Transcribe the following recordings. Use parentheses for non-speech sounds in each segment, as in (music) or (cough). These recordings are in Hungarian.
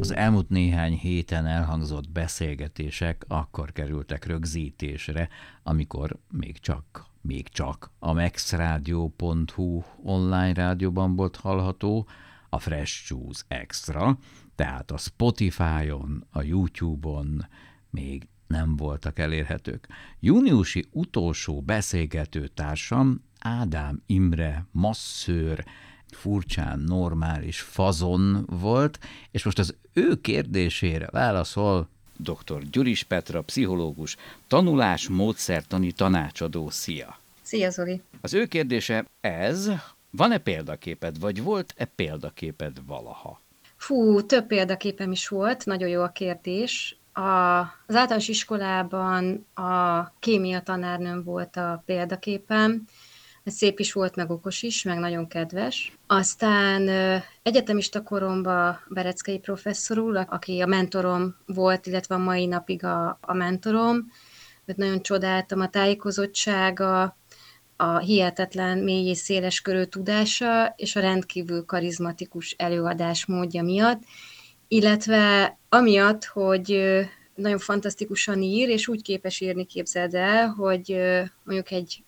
Az elmúlt néhány héten elhangzott beszélgetések akkor kerültek rögzítésre, amikor még csak, még csak a maxradio.hu online rádióban volt hallható, a Fresh Juice Extra, tehát a Spotify-on, a YouTube-on még nem voltak elérhetők. Júniusi utolsó beszélgető társam Ádám Imre masszőr, furcsán normális fazon volt, és most az ő kérdésére válaszol dr. Gyuris Petra, pszichológus, tanulás módszertani tanácsadó. Szia! Szia, Zoli! Az ő kérdése ez, van-e példaképed, vagy volt-e példaképed valaha? Fú, több példaképem is volt, nagyon jó a kérdés. A, az általános iskolában a kémia tanárnőm volt a példaképem, szép is volt, meg okos is, meg nagyon kedves. Aztán egyetemista koromban Bereckei professzor úr, aki a mentorom volt, illetve a mai napig a, a mentorom, őt nagyon csodáltam a tájékozottsága, a hihetetlen mély és széles körű tudása, és a rendkívül karizmatikus előadás módja miatt, illetve amiatt, hogy nagyon fantasztikusan ír, és úgy képes írni, képzeld el, hogy mondjuk egy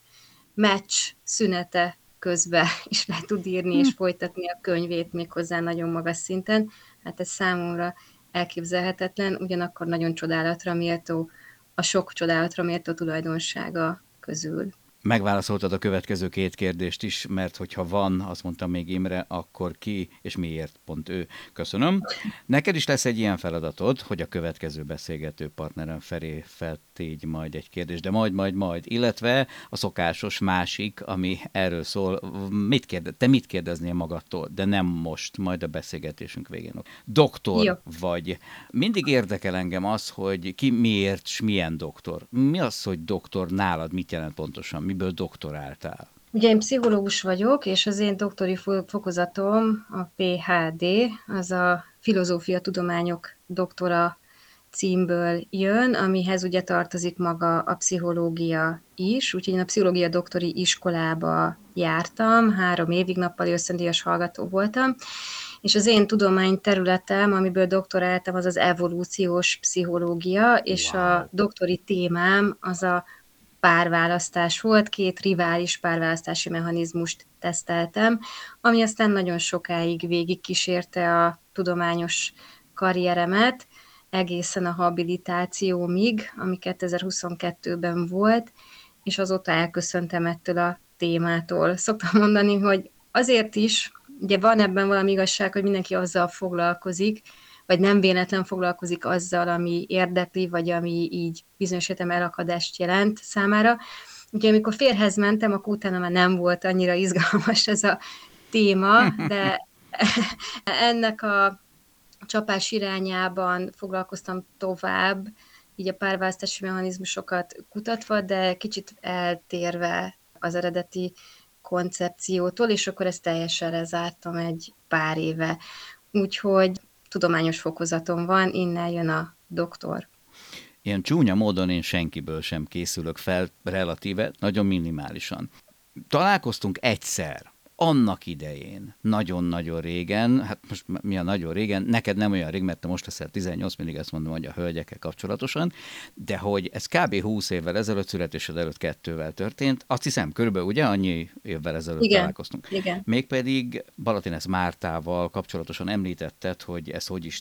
meccs szünete közben (laughs) is le tud írni és hm. folytatni a könyvét méghozzá nagyon magas szinten. Hát ez számomra elképzelhetetlen, ugyanakkor nagyon csodálatra méltó, a sok csodálatra méltó tulajdonsága közül. Megválaszoltad a következő két kérdést is, mert hogyha van, azt mondtam még Imre, akkor ki és miért pont ő. Köszönöm. Neked is lesz egy ilyen feladatod, hogy a következő beszélgető partnerem felé feltégy majd egy kérdést, de majd, majd, majd. Illetve a szokásos másik, ami erről szól, mit kérde, te mit kérdeznél magadtól, de nem most, majd a beszélgetésünk végén. Doktor Jó. vagy. Mindig érdekel engem az, hogy ki miért és milyen doktor. Mi az, hogy doktor nálad, mit jelent pontosan? Miből doktoráltál? Ugye én pszichológus vagyok, és az én doktori fokozatom a PHD, az a filozófia tudományok doktora címből jön, amihez ugye tartozik maga a pszichológia is, úgyhogy én a pszichológia doktori iskolába jártam, három évig nappal összendíjas hallgató voltam, és az én tudományterületem, amiből doktoráltam, az az evolúciós pszichológia, és wow. a doktori témám az a párválasztás volt, két rivális párválasztási mechanizmust teszteltem, ami aztán nagyon sokáig végig kísérte a tudományos karrieremet, egészen a habilitációmig, ami 2022-ben volt, és azóta elköszöntem ettől a témától. Szoktam mondani, hogy azért is, ugye van ebben valami igazság, hogy mindenki azzal foglalkozik, vagy nem véletlen foglalkozik azzal, ami érdekli, vagy ami így bizonyos értem elakadást jelent számára. Úgyhogy amikor férhez mentem, akkor utána már nem volt annyira izgalmas ez a téma, de (laughs) ennek a csapás irányában foglalkoztam tovább, így a párválasztási mechanizmusokat kutatva, de kicsit eltérve az eredeti koncepciótól, és akkor ezt teljesen lezártam egy pár éve. Úgyhogy tudományos fokozatom van, innen jön a doktor. Ilyen csúnya módon én senkiből sem készülök fel relatíve, nagyon minimálisan. Találkoztunk egyszer, annak idején, nagyon-nagyon régen, hát most mi a nagyon régen, neked nem olyan rég, mert te most leszel 18, mindig ezt mondom, hogy a hölgyekkel kapcsolatosan, de hogy ez kb. 20 évvel ezelőtt, születésed előtt kettővel történt, azt hiszem, körülbelül ugye annyi évvel ezelőtt igen, találkoztunk. Igen. Mégpedig Balatines Mártával kapcsolatosan említetted, hogy ez hogy is.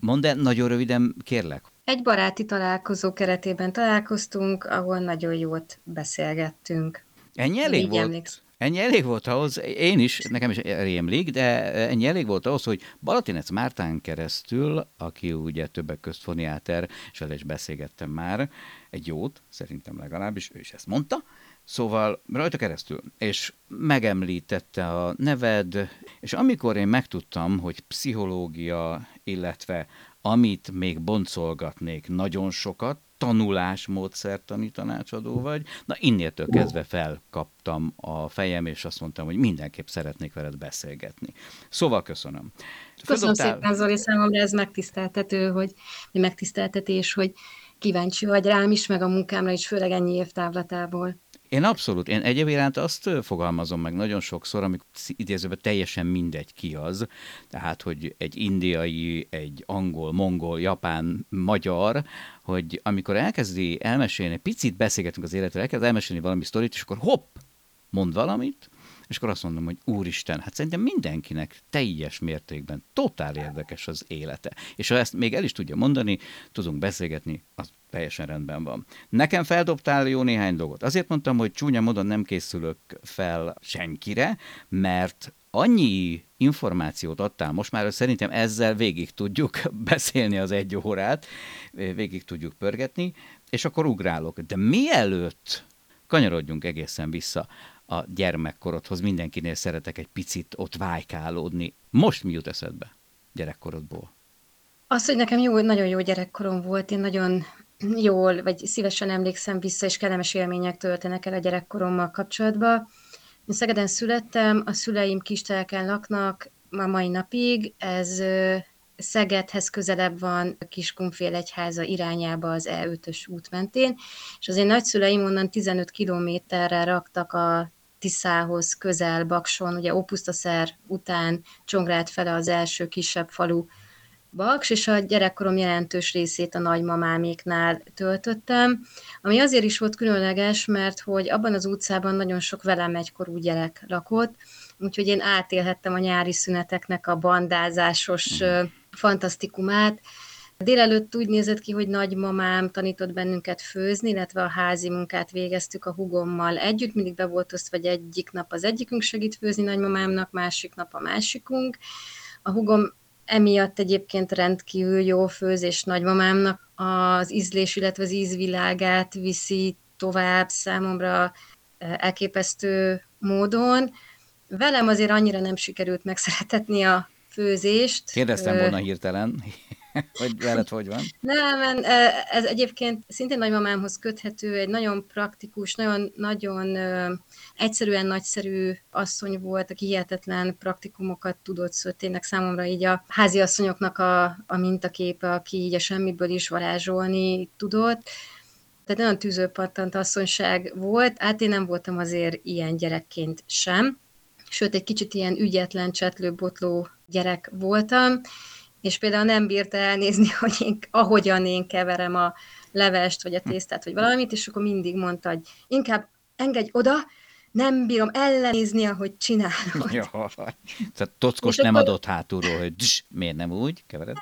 Mondd el nagyon röviden, kérlek. Egy baráti találkozó keretében találkoztunk, ahol nagyon jót beszélgettünk. Ennyi elég Így volt? Emlékszem. Ennyi elég volt ahhoz, én is, nekem is rémlik, de ennyi elég volt ahhoz, hogy Balatinec Mártán keresztül, aki ugye többek közt foniáter, és vele is beszélgettem már, egy jót, szerintem legalábbis, ő is ezt mondta, Szóval rajta keresztül, és megemlítette a neved, és amikor én megtudtam, hogy pszichológia, illetve amit még boncolgatnék nagyon sokat, tanulás módszertani tanácsadó vagy. Na innétől kezdve felkaptam a fejem, és azt mondtam, hogy mindenképp szeretnék veled beszélgetni. Szóval köszönöm. Köszönöm Földobtál... szépen, Zoli, számomra ez megtiszteltető, hogy, hogy megtiszteltetés, hogy kíváncsi vagy rám is, meg a munkámra is, főleg ennyi év távlatából. Én abszolút, én egyébként azt fogalmazom meg nagyon sokszor, amikor idézőben teljesen mindegy ki az, tehát, hogy egy indiai, egy angol, mongol, japán, magyar, hogy amikor elkezdi elmesélni, picit beszélgetünk az életről, elkezd elmesélni valami sztorit, és akkor hopp, mond valamit, és akkor azt mondom, hogy úristen, hát szerintem mindenkinek teljes mértékben totál érdekes az élete. És ha ezt még el is tudja mondani, tudunk beszélgetni, az teljesen rendben van. Nekem feldobtál jó néhány dolgot. Azért mondtam, hogy csúnya módon nem készülök fel senkire, mert annyi információt adtál most már, hogy szerintem ezzel végig tudjuk (laughs) beszélni az egy órát, végig tudjuk pörgetni, és akkor ugrálok. De mielőtt kanyarodjunk egészen vissza a gyermekkorodhoz, mindenkinél szeretek egy picit ott vájkálódni. Most mi jut eszedbe gyerekkorodból? Az, hogy nekem jó, nagyon jó gyerekkorom volt, én nagyon jól, vagy szívesen emlékszem vissza, és kellemes élmények töltenek el a gyerekkorommal kapcsolatban. Én Szegeden születtem, a szüleim Kistelken laknak ma mai napig, ez Szegedhez közelebb van Kiskunfél egyháza irányába az E5-ös út mentén, és az én nagyszüleim onnan 15 kilométerre raktak a Tiszához közel Bakson, ugye Opusztaszer után Csongrád fele az első kisebb falu Baks, és a gyerekkorom jelentős részét a nagymamáméknál töltöttem, ami azért is volt különleges, mert hogy abban az utcában nagyon sok velem egykorú gyerek lakott, úgyhogy én átélhettem a nyári szüneteknek a bandázásos mm. fantasztikumát, Délelőtt úgy nézett ki, hogy nagymamám tanított bennünket főzni, illetve a házi munkát végeztük a hugommal együtt, mindig be volt osztva, vagy egyik nap az egyikünk segít főzni nagymamámnak, másik nap a másikunk. A hugom emiatt egyébként rendkívül jó főzés nagymamámnak az ízlés, illetve az ízvilágát viszi tovább számomra e, elképesztő módon. Velem azért annyira nem sikerült megszeretetni a főzést. Kérdeztem volna hirtelen, (laughs) hogy veled hogy van? Nem, ez egyébként szintén nagymamámhoz köthető, egy nagyon praktikus, nagyon, nagyon egyszerűen nagyszerű asszony volt, aki hihetetlen praktikumokat tudott, szóval tényleg számomra így a házi asszonyoknak a, a mintaképe, aki így a semmiből is varázsolni tudott. Tehát nagyon tűzőpattant asszonyság volt, hát én nem voltam azért ilyen gyerekként sem, sőt egy kicsit ilyen ügyetlen, csetlő, botló gyerek voltam, és például nem bírta elnézni, (laughs) hogy én, ahogyan én keverem a levest, vagy a tésztát, vagy valamit, és akkor mindig mondta, hogy inkább engedj oda, nem bírom ellenézni, ahogy csinálod. (laughs) Jó, tehát tockos nem akkor... adott hátulról, hogy dzs, miért nem úgy kevered?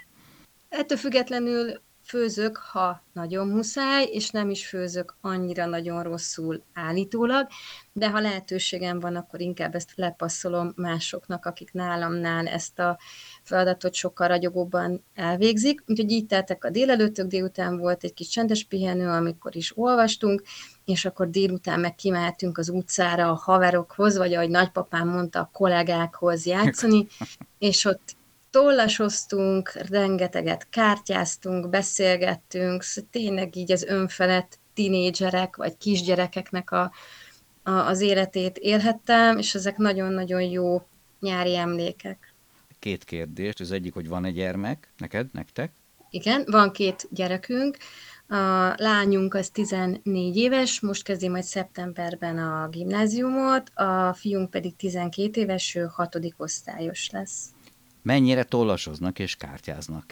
Ettől függetlenül főzök, ha nagyon muszáj, és nem is főzök annyira nagyon rosszul állítólag, de ha lehetőségem van, akkor inkább ezt lepasszolom másoknak, akik nálamnál ezt a feladatot sokkal ragyogóban elvégzik. Úgyhogy így teltek a délelőttök, délután volt egy kis csendes pihenő, amikor is olvastunk, és akkor délután meg kimehetünk az utcára a haverokhoz, vagy ahogy nagypapám mondta, a kollégákhoz játszani, (laughs) és ott tollasoztunk, rengeteget kártyáztunk, beszélgettünk, szóval tényleg így az önfelett tinédzserek vagy kisgyerekeknek a, a, az életét élhettem, és ezek nagyon-nagyon jó nyári emlékek. Két kérdés, az egyik, hogy van egy gyermek, neked, nektek? Igen, van két gyerekünk. A lányunk az 14 éves, most kezdi majd szeptemberben a gimnáziumot, a fiunk pedig 12 éves, ő hatodik osztályos lesz. Mennyire tollasoznak és kártyáznak?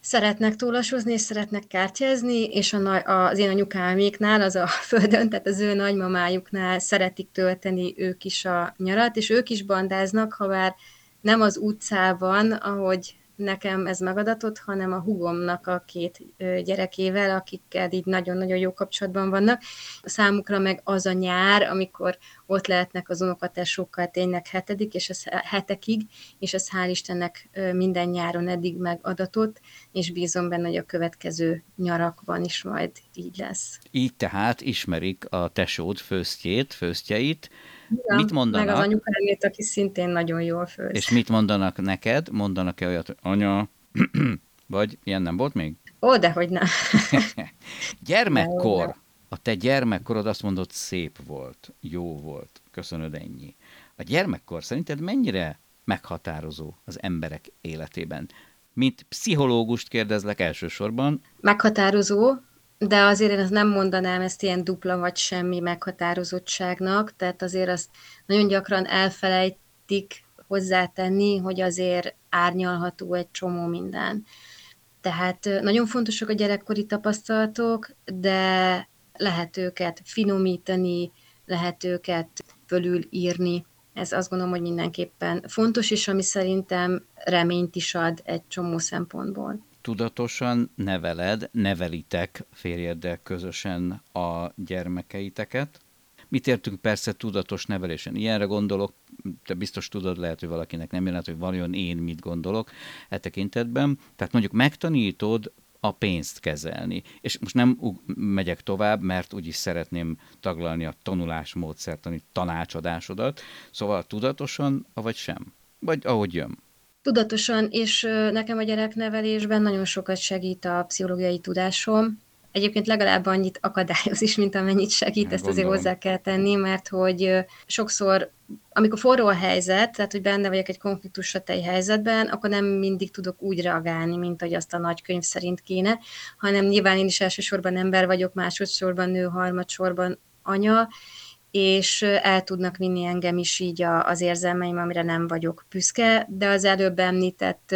Szeretnek tollasozni, és szeretnek kártyázni, és a, az én anyukáméknál, az a (laughs) földön, tehát az ő nagymamájuknál szeretik tölteni ők is a nyarat, és ők is bandáznak, ha bár nem az utcában, ahogy nekem ez megadatott, hanem a hugomnak a két gyerekével, akikkel így nagyon-nagyon jó kapcsolatban vannak. A számukra meg az a nyár, amikor ott lehetnek az unokatesókkal tényleg hetedik, és ez hetekig, és ez hál' Istennek minden nyáron eddig megadatott, és bízom benne, hogy a következő nyarakban is majd így lesz. Így tehát ismerik a tesód főztjét, főztjeit, Ja, mit mondanak? Meg az anyukámét, aki szintén nagyon jól főz. És mit mondanak neked? Mondanak-e olyat, hogy anya, (clears throat) vagy ilyen nem volt még? Ó, de hogy nem. (laughs) Gyermekkor, a te gyermekkorod azt mondod szép volt, jó volt, köszönöd ennyi. A gyermekkor szerinted mennyire meghatározó az emberek életében? Mint pszichológust kérdezlek elsősorban. Meghatározó, de azért én ezt nem mondanám ezt ilyen dupla vagy semmi meghatározottságnak, tehát azért azt nagyon gyakran elfelejtik hozzátenni, hogy azért árnyalható egy csomó minden. Tehát nagyon fontosak a gyerekkori tapasztalatok, de lehet őket finomítani, lehet őket fölülírni. Ez azt gondolom, hogy mindenképpen fontos, és ami szerintem reményt is ad egy csomó szempontból. Tudatosan neveled, nevelitek férjeddel közösen a gyermekeiteket. Mit értünk persze tudatos nevelésen? Ilyenre gondolok, te biztos tudod, lehet, hogy valakinek nem jelent, hogy vajon én mit gondolok e tekintetben. Tehát mondjuk megtanítod a pénzt kezelni. És most nem megyek tovább, mert úgyis szeretném taglalni a tanulás módszertani tanácsadásodat. Szóval tudatosan, vagy sem? Vagy ahogy jön? Tudatosan, és nekem a gyereknevelésben nagyon sokat segít a pszichológiai tudásom, Egyébként legalább annyit akadályoz is, mint amennyit segít, ezt azért hozzá kell tenni, mert hogy sokszor, amikor forró a helyzet, tehát hogy benne vagyok egy konfliktusatei helyzetben, akkor nem mindig tudok úgy reagálni, mint hogy azt a nagy könyv szerint kéne, hanem nyilván én is elsősorban ember vagyok, másodszorban nő, harmadsorban anya, és el tudnak vinni engem is így az érzelmeim, amire nem vagyok büszke, de az előbb említett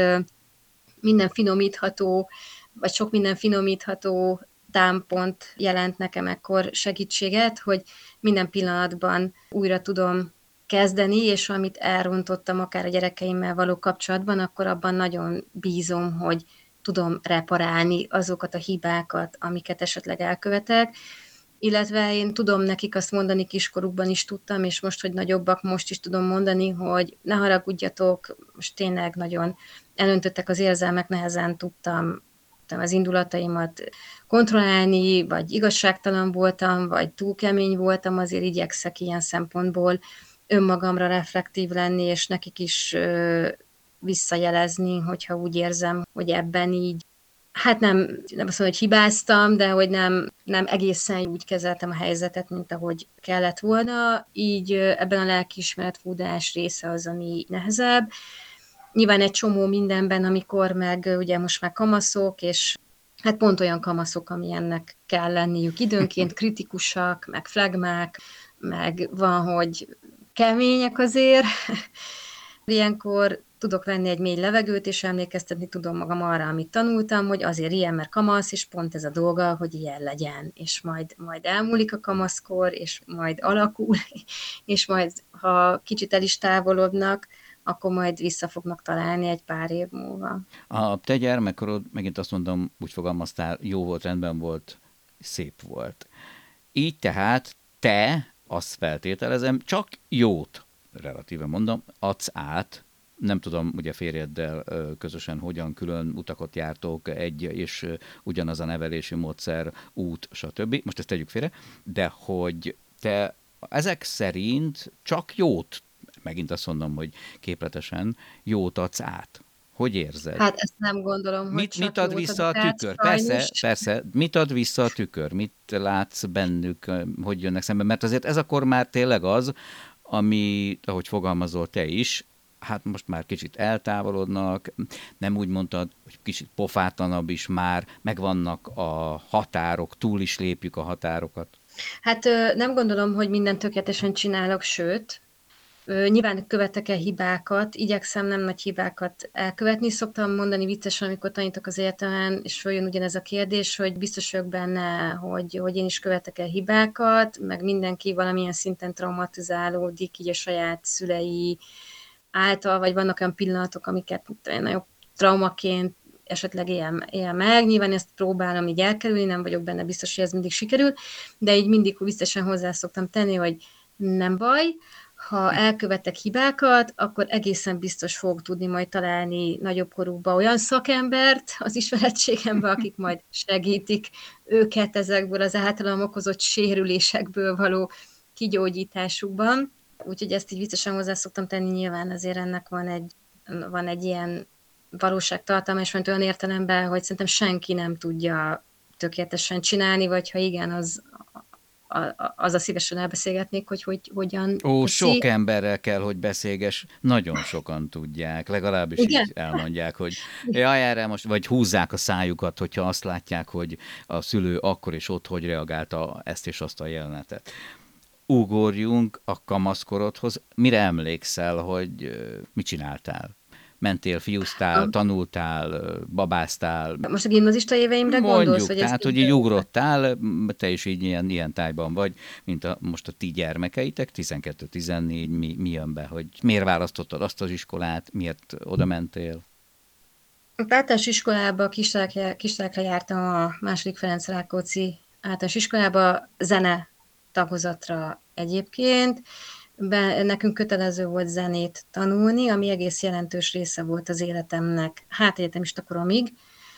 minden finomítható, vagy sok minden finomítható támpont jelent nekem ekkor segítséget, hogy minden pillanatban újra tudom kezdeni, és amit elrontottam akár a gyerekeimmel való kapcsolatban, akkor abban nagyon bízom, hogy tudom reparálni azokat a hibákat, amiket esetleg elkövetek, illetve én tudom nekik azt mondani, kiskorukban is tudtam, és most, hogy nagyobbak, most is tudom mondani, hogy ne haragudjatok, most tényleg nagyon elöntöttek az érzelmek, nehezen tudtam az indulataimat kontrollálni, vagy igazságtalan voltam, vagy túl kemény voltam, azért igyekszek ilyen szempontból önmagamra reflektív lenni, és nekik is visszajelezni, hogyha úgy érzem, hogy ebben így hát nem, nem azt mondom, hogy hibáztam, de hogy nem, nem egészen úgy kezeltem a helyzetet, mint ahogy kellett volna, így ebben a lelkiismeret fúdás része az, ami nehezebb. Nyilván egy csomó mindenben, amikor meg ugye most már kamaszok, és hát pont olyan kamaszok, amilyennek kell lenniük időnként, (laughs) kritikusak, meg flagmák, meg van, hogy kemények azért. (laughs) Ilyenkor tudok venni egy mély levegőt, és emlékeztetni tudom magam arra, amit tanultam, hogy azért ilyen, mert kamasz, és pont ez a dolga, hogy ilyen legyen, és majd, majd elmúlik a kamaszkor, és majd alakul, (laughs) és majd, ha kicsit el is távolodnak, akkor majd vissza fognak találni egy pár év múlva. A te gyermekkorod, megint azt mondom, úgy fogalmaztál, jó volt, rendben volt, szép volt. Így tehát te, azt feltételezem, csak jót, relatíve mondom, adsz át nem tudom, ugye férjeddel közösen hogyan külön utakot jártok, egy és ugyanaz a nevelési módszer, út, stb. Most ezt tegyük félre, de hogy te ezek szerint csak jót megint azt mondom, hogy képletesen jót adsz át. Hogy érzed? Hát ezt nem gondolom, hogy mit, mit ad vissza a tükör? Persze, persze. Mit ad vissza a tükör? Mit látsz bennük, hogy jönnek szembe? Mert azért ez akkor már tényleg az, ami, ahogy fogalmazol te is, hát most már kicsit eltávolodnak, nem úgy mondtad, hogy kicsit pofátlanabb is már, megvannak a határok, túl is lépjük a határokat. Hát nem gondolom, hogy mindent tökéletesen csinálok, sőt, Nyilván követek el hibákat, igyekszem nem nagy hibákat elkövetni. Szoktam mondani viccesen, amikor tanítok az egyetemen, és följön ugyanez a kérdés, hogy biztos vagyok benne, hogy, hogy én is követek el hibákat, meg mindenki valamilyen szinten traumatizálódik, így a saját szülei által, vagy vannak olyan pillanatok, amiket nagyon traumaként esetleg él, él meg. Nyilván ezt próbálom így elkerülni, nem vagyok benne biztos, hogy ez mindig sikerül, de így mindig biztosan hozzá szoktam tenni, hogy nem baj, ha elkövetek hibákat, akkor egészen biztos fog tudni majd találni nagyobb korukba olyan szakembert az ismerettségembe, akik majd segítik őket ezekből az általam okozott sérülésekből való kigyógyításukban. Úgyhogy ezt így viccesen hozzá szoktam tenni, nyilván azért ennek van egy, van egy ilyen valóságtartalma, és olyan értelemben, hogy szerintem senki nem tudja tökéletesen csinálni, vagy ha igen, az, az a szívesen elbeszélgetnék, hogy, hogy hogyan Ó, teszi. sok emberrel kell, hogy beszélges, nagyon sokan tudják, legalábbis Igen? így elmondják, hogy jaj, erre most, vagy húzzák a szájukat, hogyha azt látják, hogy a szülő akkor és ott hogy reagálta ezt és azt a jelenetet. Ugorjunk a kamaszkorodhoz. Mire emlékszel, hogy mit csináltál? mentél, fiúztál, tanultál, babáztál. Most a gimnazista éveimre Mondjuk, gondolsz? Hogy tehát, hogy így ugrottál, te is így ilyen, ilyen tájban vagy, mint a, most a ti gyermekeitek, 12-14, mi, mi jön be, hogy miért választottad azt az iskolát, miért oda mentél? A általános iskolába, Kistelekre jártam a második Ferenc Rákóczi általános iskolába, zene tagozatra egyébként, be, nekünk kötelező volt zenét tanulni, ami egész jelentős része volt az életemnek, hát egyetemista koromig.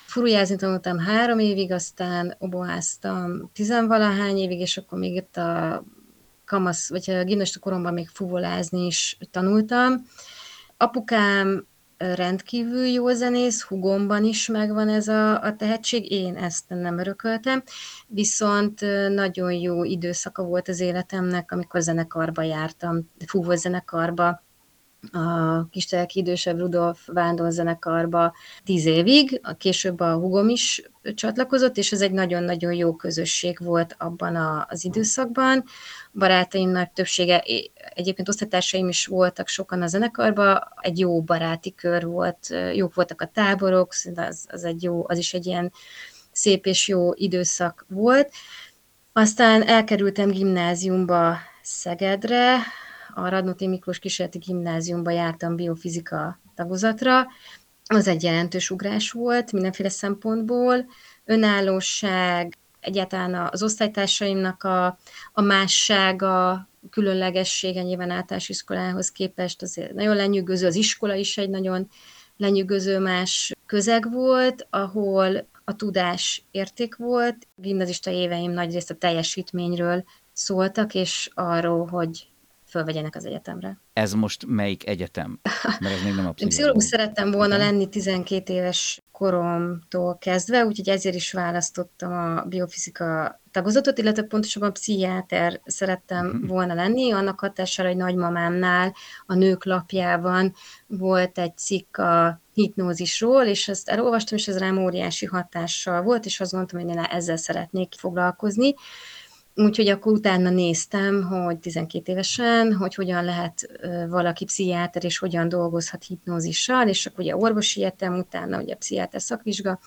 Furujázni tanultam három évig, aztán oboáztam tizenvalahány évig, és akkor még itt a kamasz, vagy a gimnasta koromban még fuvolázni is tanultam. Apukám rendkívül jó zenész, hugomban is megvan ez a, a tehetség, én ezt nem örököltem, viszont nagyon jó időszaka volt az életemnek, amikor zenekarba jártam, fúvó zenekarba, a Kisteleki idősebb Rudolf Vándor zenekarba tíz évig, később a hugom is csatlakozott, és ez egy nagyon-nagyon jó közösség volt abban az időszakban. Barátaim nagy többsége, egyébként osztatársaim is voltak sokan a zenekarban, egy jó baráti kör volt, jók voltak a táborok, az, az, egy jó, az is egy ilyen szép és jó időszak volt. Aztán elkerültem gimnáziumba Szegedre, a Radnóti Miklós Kísérleti Gimnáziumba jártam biofizika tagozatra, az egy jelentős ugrás volt mindenféle szempontból, önállóság, egyáltalán az osztálytársaimnak a, a mássága, különlegessége nyilván általános iskolához képest azért nagyon lenyűgöző, az iskola is egy nagyon lenyűgöző más közeg volt, ahol a tudás érték volt. Gimnazista éveim nagyrészt a teljesítményről szóltak, és arról, hogy fölvegyenek az egyetemre. Ez most melyik egyetem? Mert ez még nem a pszichológus szerettem volna lenni 12 éves koromtól kezdve, úgyhogy ezért is választottam a biofizika tagozatot, illetve pontosabban pszichiáter szerettem uh-huh. volna lenni. Annak hatására, hogy nagymamámnál a nők lapjában volt egy cikk a hipnózisról, és ezt elolvastam, és ez rám óriási hatással volt, és azt gondoltam, hogy én ezzel szeretnék foglalkozni. Úgyhogy akkor utána néztem, hogy 12 évesen, hogy hogyan lehet valaki pszichiáter, és hogyan dolgozhat hipnózissal, és akkor ugye orvosi egyetem, utána ugye pszichiáter szakvizsga,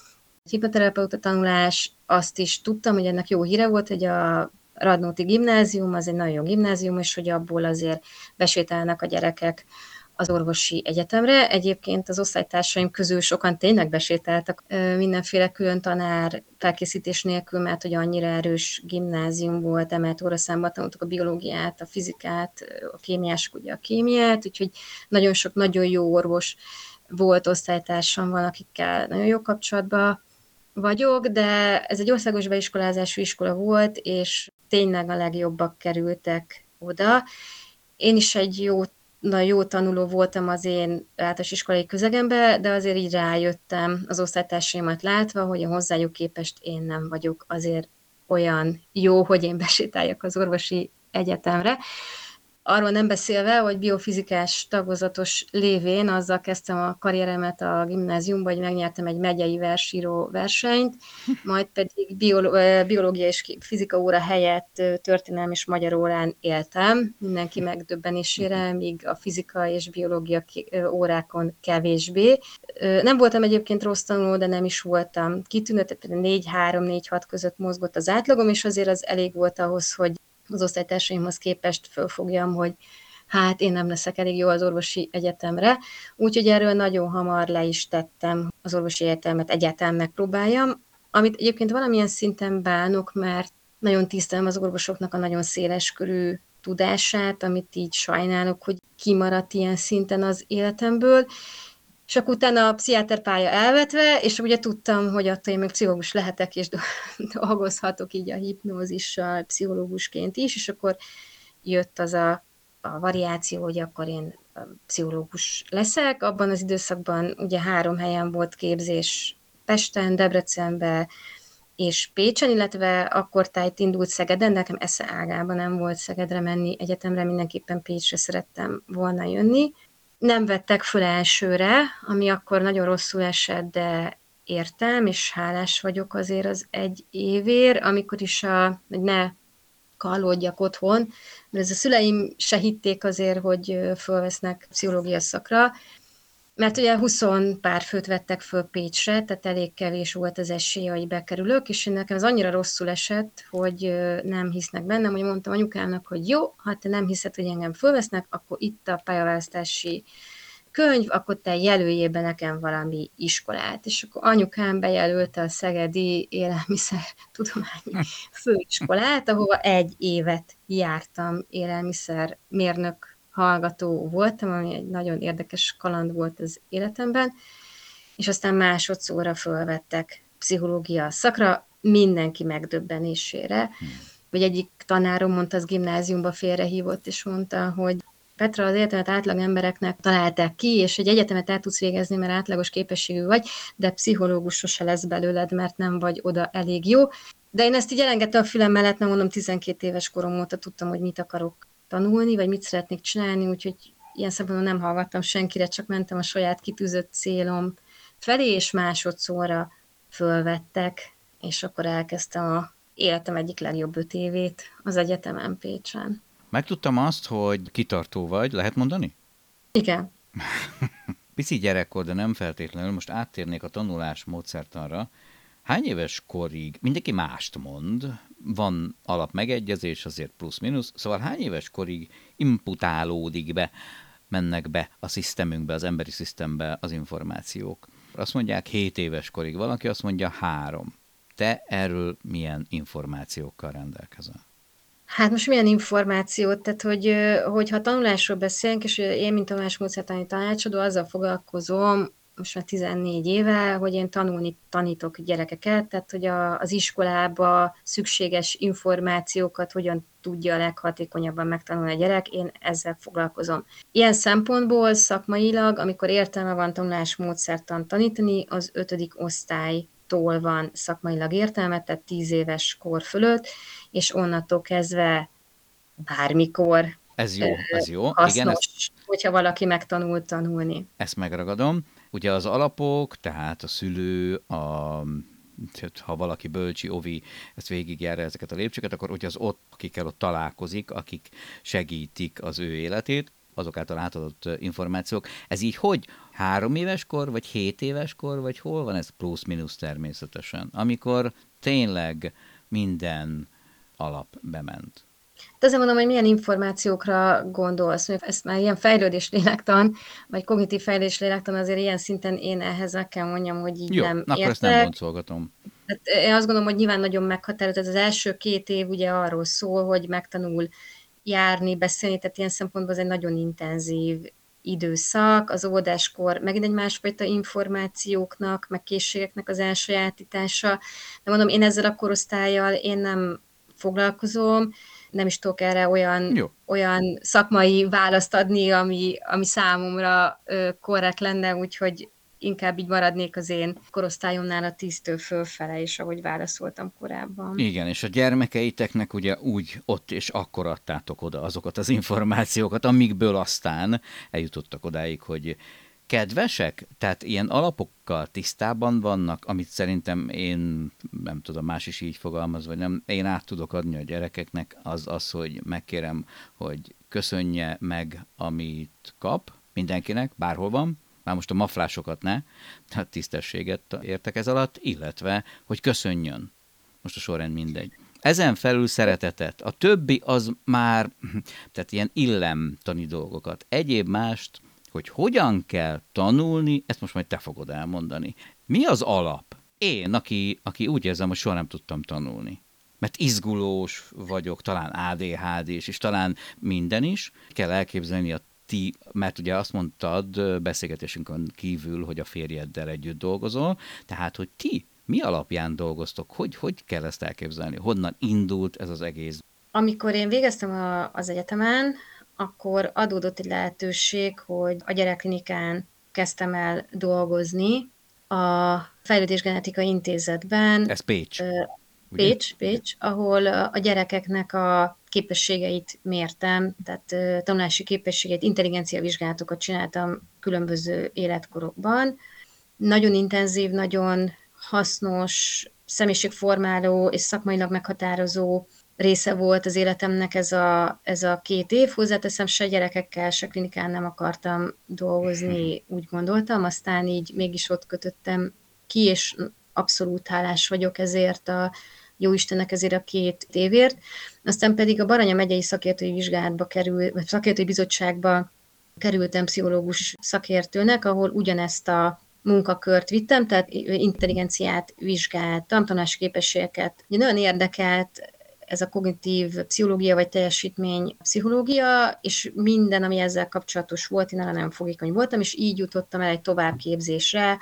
hipnoterapeuta tanulás, azt is tudtam, hogy ennek jó híre volt, hogy a Radnóti gimnázium, az egy nagyon jó gimnázium, és hogy abból azért besétálnak a gyerekek az orvosi egyetemre. Egyébként az osztálytársaim közül sokan tényleg besétáltak mindenféle külön tanár felkészítés nélkül, mert hogy annyira erős gimnázium volt, emelt óraszámban tanultuk a biológiát, a fizikát, a kémiások ugye a kémiát, úgyhogy nagyon sok nagyon jó orvos volt osztálytársam van, akikkel nagyon jó kapcsolatban vagyok, de ez egy országos beiskolázású iskola volt, és tényleg a legjobbak kerültek oda. Én is egy jó na, jó tanuló voltam az én általános iskolai közegembe, de azért így rájöttem az osztálytársaimat látva, hogy a hozzájuk képest én nem vagyok azért olyan jó, hogy én besétáljak az orvosi egyetemre. Arról nem beszélve, hogy biofizikás tagozatos lévén azzal kezdtem a karrieremet a gimnáziumban, hogy megnyertem egy megyei versíró versenyt, (laughs) majd pedig biológia és fizika óra helyett történelmi és magyar órán éltem, mindenki megdöbbenésére, míg a fizika és biológia órákon kevésbé. Nem voltam egyébként rossz tanuló, de nem is voltam kitűnő, tehát 4-3-4-6 között mozgott az átlagom, és azért az elég volt ahhoz, hogy az osztálytársaimhoz képest fölfogjam, hogy hát én nem leszek elég jó az orvosi egyetemre, úgyhogy erről nagyon hamar le is tettem az orvosi egyetemet, egyáltalán megpróbáljam, amit egyébként valamilyen szinten bánok, mert nagyon tisztelem az orvosoknak a nagyon széles körű tudását, amit így sajnálok, hogy kimaradt ilyen szinten az életemből, akkor utána a pszichiáter pálya elvetve, és ugye tudtam, hogy attól én még pszichológus lehetek, és (laughs) dolgozhatok így a hipnózissal, pszichológusként is, és akkor jött az a, a variáció, hogy akkor én pszichológus leszek. Abban az időszakban ugye három helyen volt képzés Pesten, Debrecenbe, és Pécsen, illetve akkor tájt indult Szegeden, nekem esze ágában nem volt Szegedre menni egyetemre, mindenképpen Pécsre szerettem volna jönni. Nem vettek föl elsőre, ami akkor nagyon rosszul esett, de értem, és hálás vagyok azért az egy évért, amikor is a, hogy ne kallódjak otthon, mert ez a szüleim se hitték azért, hogy fölvesznek pszichológia szakra, mert ugye 20 pár főt vettek föl Pécsre, tehát elég kevés volt az esélye, hogy bekerülök, és nekem ez annyira rosszul esett, hogy nem hisznek bennem, hogy mondtam anyukámnak, hogy jó, ha te nem hiszed, hogy engem fölvesznek, akkor itt a pályaválasztási könyv, akkor te jelöljél be nekem valami iskolát. És akkor anyukám bejelölte a Szegedi Élelmiszer Tudományi Főiskolát, ahova egy évet jártam élelmiszer mérnök hallgató voltam, ami egy nagyon érdekes kaland volt az életemben, és aztán másodszorra fölvettek pszichológia szakra, mindenki megdöbbenésére. Hmm. Vagy egyik tanárom mondta, az gimnáziumba félrehívott, és mondta, hogy Petra, az egyetemet átlag embereknek találták ki, és egy egyetemet el tudsz végezni, mert átlagos képességű vagy, de pszichológus sose lesz belőled, mert nem vagy oda elég jó. De én ezt így elengedtem a fülem mellett, nem mondom, 12 éves korom óta tudtam, hogy mit akarok tanulni, vagy mit szeretnék csinálni, úgyhogy ilyen szempontból nem hallgattam senkire, csak mentem a saját kitűzött célom felé, és másodszorra fölvettek, és akkor elkezdtem a életem egyik legjobb öt évét az egyetemen Pécsen. Megtudtam azt, hogy kitartó vagy, lehet mondani? Igen. (laughs) Pici gyerekkor, de nem feltétlenül, most áttérnék a tanulás módszertanra. Hány éves korig, mindenki mást mond, van alapmegegyezés, azért plusz-minusz, szóval hány éves korig imputálódik be, mennek be a szisztemünkbe, az emberi szisztembe az információk. Azt mondják 7 éves korig, valaki azt mondja három. Te erről milyen információkkal rendelkezel? Hát most milyen információt, tehát hogy, hogyha tanulásról beszélünk, és én, mint tanulásmódszertani tanácsadó, azzal foglalkozom, most már 14 éve, hogy én tanulni tanítok gyerekeket, tehát hogy a, az iskolába szükséges információkat hogyan tudja a leghatékonyabban megtanulni a gyerek, én ezzel foglalkozom. Ilyen szempontból szakmailag, amikor értelme van tanulásmódszertan tanítani, az ötödik osztálytól van szakmailag értelme, tehát 10 éves kor fölött, és onnantól kezdve bármikor ez jó, ez jó. Hasznos, Igen, ezt, hogyha valaki megtanult tanulni. Ezt megragadom. Ugye az alapok, tehát a szülő, a ha valaki bölcsi, ovi, ezt végigjárja ezeket a lépcsőket, akkor ugye az ott, akikkel ott találkozik, akik segítik az ő életét, azok által átadott információk. Ez így hogy? Három éves kor, vagy hét éves kor, vagy hol van ez plusz-minusz természetesen? Amikor tényleg minden alap bement. De azért mondom, hogy milyen információkra gondolsz, hogy ezt már ilyen fejlődés lélektan, vagy kognitív fejlődés lélektan, azért ilyen szinten én ehhez meg kell mondjam, hogy így Jó, nem akkor értek. ezt nem boncolgatom. Hát én azt gondolom, hogy nyilván nagyon meghatározó, ez az első két év ugye arról szól, hogy megtanul járni, beszélni, tehát ilyen szempontból ez egy nagyon intenzív időszak, az óvodáskor megint egy másfajta információknak, meg készségeknek az elsajátítása. De mondom, én ezzel a korosztályjal én nem foglalkozom, nem is tudok erre olyan, olyan szakmai választ adni, ami, ami számomra ö, korrekt lenne, úgyhogy inkább így maradnék az én korosztályomnál a tíztől fölfele, és ahogy válaszoltam korábban. Igen, és a gyermekeiteknek ugye úgy ott és akkor adtátok oda azokat az információkat, amikből aztán eljutottak odáig, hogy kedvesek? Tehát ilyen alapokkal tisztában vannak, amit szerintem én, nem tudom, más is így fogalmaz, vagy nem, én át tudok adni a gyerekeknek, az az, hogy megkérem, hogy köszönje meg, amit kap mindenkinek, bárhol van, már most a maflásokat ne, tehát tisztességet értek ez alatt, illetve, hogy köszönjön. Most a sorrend mindegy. Ezen felül szeretetet. A többi az már, tehát ilyen illemtani dolgokat. Egyéb mást hogy hogyan kell tanulni, ezt most majd te fogod elmondani. Mi az alap? Én, aki, aki úgy érzem, hogy soha nem tudtam tanulni. Mert izgulós vagyok, talán adhd és, és talán minden is. Kell elképzelni a ti, mert ugye azt mondtad beszélgetésünkön kívül, hogy a férjeddel együtt dolgozol, tehát, hogy ti mi alapján dolgoztok? Hogy, hogy kell ezt elképzelni? Honnan indult ez az egész? Amikor én végeztem a, az egyetemen, akkor adódott egy lehetőség, hogy a gyerekklinikán kezdtem el dolgozni, a Fejlődésgenetika Intézetben. Ez Pécs. Pécs, Pécs, ahol a gyerekeknek a képességeit mértem, tehát tanulási képességeit, intelligencia vizsgálatokat csináltam különböző életkorokban. Nagyon intenzív, nagyon hasznos, személyiségformáló és szakmailag meghatározó része volt az életemnek ez a, ez a két év. Hozzáteszem, se gyerekekkel, se klinikán nem akartam dolgozni, úgy gondoltam, aztán így mégis ott kötöttem ki, és abszolút hálás vagyok ezért a jó Istennek ezért a két évért. Aztán pedig a Baranya megyei szakértői vizsgálatba kerül, vagy szakértői bizottságba kerültem pszichológus szakértőnek, ahol ugyanezt a munkakört vittem, tehát intelligenciát vizsgáltam, tanulási képességeket. Nagyon érdekelt ez a kognitív pszichológia vagy teljesítmény pszichológia, és minden, ami ezzel kapcsolatos volt, én nagyon fogékony voltam, és így jutottam el egy továbbképzésre,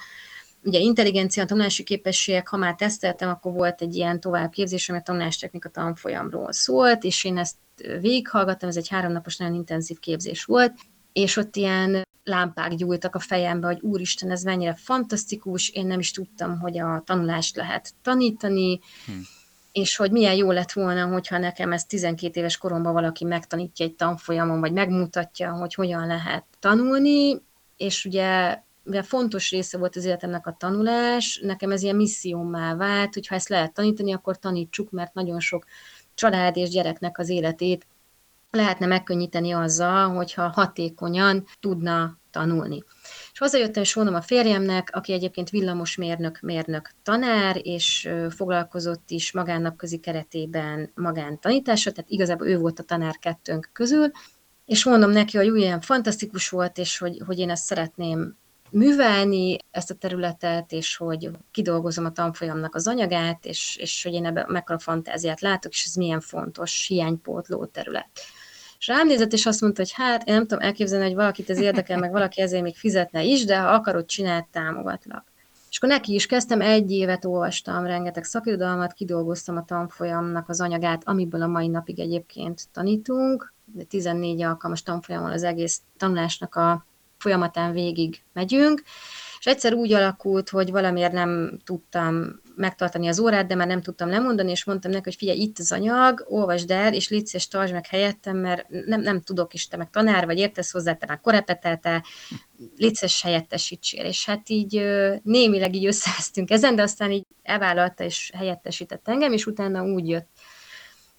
ugye intelligencia, tanulási képességek, ha már teszteltem, akkor volt egy ilyen továbbképzés, ami a tanulástechnika tanfolyamról szólt, és én ezt végighallgattam, ez egy háromnapos nagyon intenzív képzés volt, és ott ilyen lámpák gyújtak a fejembe, hogy úristen, ez mennyire fantasztikus, én nem is tudtam, hogy a tanulást lehet tanítani, hm. És hogy milyen jó lett volna, hogyha nekem ezt 12 éves koromban valaki megtanítja egy tanfolyamon, vagy megmutatja, hogy hogyan lehet tanulni, és ugye mivel fontos része volt az életemnek a tanulás, nekem ez ilyen missziómmá vált, hogy ha ezt lehet tanítani, akkor tanítsuk, mert nagyon sok család és gyereknek az életét lehetne megkönnyíteni azzal, hogyha hatékonyan tudna tanulni. És hazajöttem, és a férjemnek, aki egyébként villamosmérnök, mérnök tanár, és foglalkozott is magánnapközi keretében magántanításra, tehát igazából ő volt a tanár kettőnk közül, és mondom neki, hogy ilyen fantasztikus volt, és hogy, hogy én ezt szeretném művelni ezt a területet, és hogy kidolgozom a tanfolyamnak az anyagát, és, és hogy én ebben mekkora fantáziát látok, és ez milyen fontos hiánypótló terület. És rám nézett, és azt mondta, hogy hát én nem tudom elképzelni, hogy valakit ez érdekel, meg valaki ezért még fizetne is, de ha akarod, csináld, támogatlak. És akkor neki is kezdtem, egy évet olvastam, rengeteg szakirodalmat, kidolgoztam a tanfolyamnak az anyagát, amiből a mai napig egyébként tanítunk, de 14 alkalmas tanfolyamon az egész tanulásnak a folyamatán végig megyünk, és egyszer úgy alakult, hogy valamiért nem tudtam megtartani az órát, de már nem tudtam lemondani, és mondtam neki, hogy figyelj, itt az anyag, olvasd el, és légy szíves, tartsd meg helyettem, mert nem, nem tudok, és te meg tanár vagy, értesz hozzá, te már korepetelte, légy helyettesítsél. És hát így némileg így összeheztünk ezen, de aztán így elvállalta és helyettesített engem, és utána úgy jött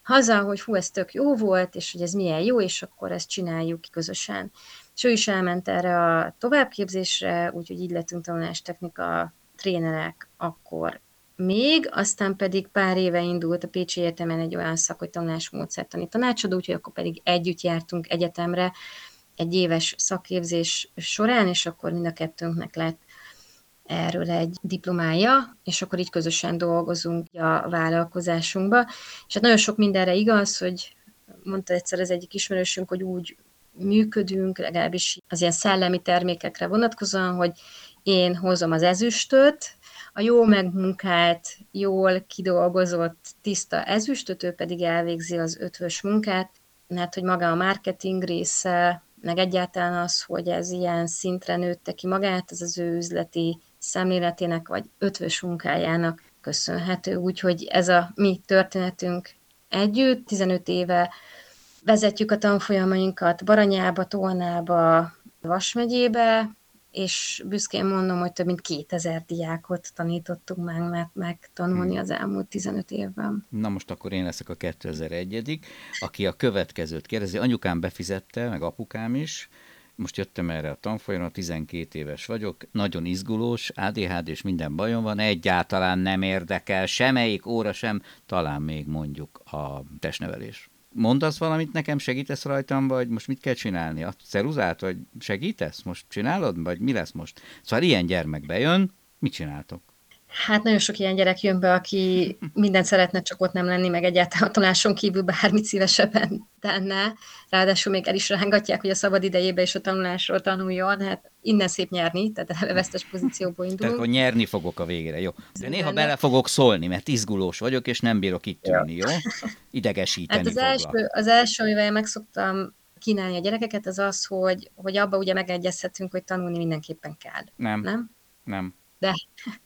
haza, hogy hú, ez tök jó volt, és hogy ez milyen jó, és akkor ezt csináljuk közösen és ő is elment erre a továbbképzésre, úgyhogy így lettünk tanulástechnika trénerek akkor még, aztán pedig pár éve indult a Pécsi Egyetemen egy olyan szak, hogy tanulásmódszertani tanácsadó, úgyhogy akkor pedig együtt jártunk egyetemre egy éves szakképzés során, és akkor mind a kettőnknek lett erről egy diplomája, és akkor így közösen dolgozunk a vállalkozásunkba. És hát nagyon sok mindenre igaz, hogy mondta egyszer az egyik ismerősünk, hogy úgy működünk, legalábbis az ilyen szellemi termékekre vonatkozóan, hogy én hozom az ezüstöt, a jó megmunkált, jól kidolgozott, tiszta ezüstöt, ő pedig elvégzi az ötvös munkát, mert hogy maga a marketing része, meg egyáltalán az, hogy ez ilyen szintre nőtte ki magát, ez az ő üzleti szemléletének, vagy ötvös munkájának köszönhető. Úgyhogy ez a mi történetünk együtt, 15 éve vezetjük a tanfolyamainkat Baranyába, Tolnába, Vas megyébe, és büszkén mondom, hogy több mint 2000 diákot tanítottunk meg, meg, meg tanulni hmm. az elmúlt 15 évben. Na most akkor én leszek a 2001 aki a következőt kérdezi. Anyukám befizette, meg apukám is, most jöttem erre a tanfolyamra, 12 éves vagyok, nagyon izgulós, ADHD és minden bajom van, egyáltalán nem érdekel semmelyik óra sem, talán még mondjuk a testnevelés mondasz valamit nekem, segítesz rajtam, vagy most mit kell csinálni? A ceruzát, vagy segítesz? Most csinálod, vagy mi lesz most? Szóval ilyen gyermek bejön, mit csináltok? Hát nagyon sok ilyen gyerek jön be, aki (laughs) mindent szeretne, csak ott nem lenni, meg egyáltalán a tanáson kívül bármit szívesebben tenne. Ráadásul még el is rángatják, hogy a szabad idejébe és a tanulásról tanuljon. Hát innen szép nyerni, tehát vesztes pozícióból indulunk. Tehát akkor nyerni fogok a végére, jó. De néha bele fogok szólni, mert izgulós vagyok, és nem bírok itt ülni, jó? Idegesíteni hát az első, az első, amivel meg szoktam kínálni a gyerekeket, az az, hogy, hogy abba ugye megegyezhetünk, hogy tanulni mindenképpen kell. Nem. Nem? Nem De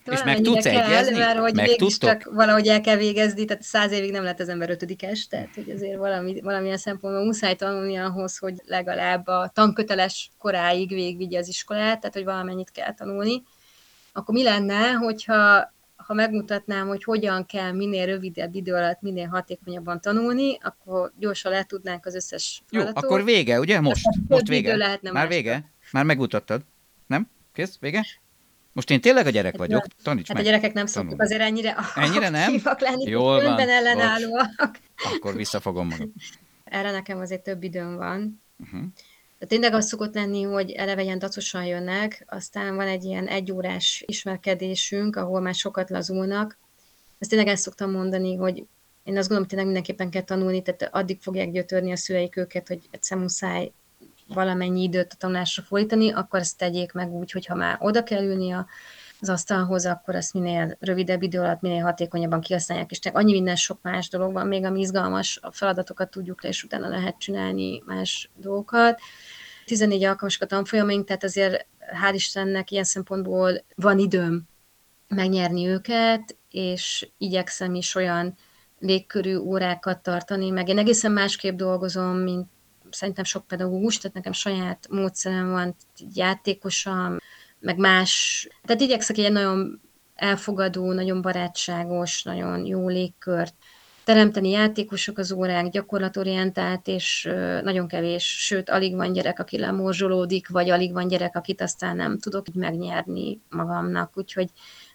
és meg tudsz kell, egyezni? Mert hogy meg csak valahogy el kell végezni, tehát száz évig nem lett az ember ötödikes, tehát hogy azért valami, valamilyen szempontból muszáj tanulni ahhoz, hogy legalább a tanköteles koráig végigvigye az iskolát, tehát hogy valamennyit kell tanulni. Akkor mi lenne, hogyha ha megmutatnám, hogy hogyan kell minél rövidebb idő alatt, minél hatékonyabban tanulni, akkor gyorsan le tudnánk az összes feladatot. Jó, akkor vége, ugye? Most, most vége. Már vége? Már megmutattad? Nem? Kész? Vége? Most én tényleg a gyerek hát vagyok, taníts hát meg. a gyerekek nem szoktuk azért ennyire Ennyire nem? lenni, Jól van, ellenállóak. Akkor visszafogom magam. (laughs) Erre nekem azért több időm van. Uh-huh. De tényleg az szokott lenni, hogy eleve ilyen dacosan jönnek, aztán van egy ilyen egyórás ismerkedésünk, ahol már sokat lazulnak. Ezt tényleg ezt szoktam mondani, hogy én azt gondolom, hogy tényleg mindenképpen kell tanulni, tehát addig fogják gyötörni a szüleik őket, hogy egyszer muszáj valamennyi időt a tanulásra fordítani, akkor ezt tegyék meg úgy, hogyha már oda kell ülni a, az asztalhoz, akkor ezt minél rövidebb idő alatt, minél hatékonyabban kihasználják, és annyi minden sok más dolog van, még ami izgalmas, a feladatokat tudjuk le, és utána lehet csinálni más dolgokat. 14 alkalmas a tanfolyamaink, tehát azért hál' Istennek ilyen szempontból van időm megnyerni őket, és igyekszem is olyan légkörű órákat tartani, meg én egészen másképp dolgozom, mint szerintem sok pedagógus, tehát nekem saját módszerem van, játékosan, meg más. Tehát igyekszek egy nagyon elfogadó, nagyon barátságos, nagyon jó légkört teremteni játékosok az órák, gyakorlatorientált, és nagyon kevés, sőt, alig van gyerek, aki lemorzsolódik, vagy alig van gyerek, akit aztán nem tudok így megnyerni magamnak. Úgyhogy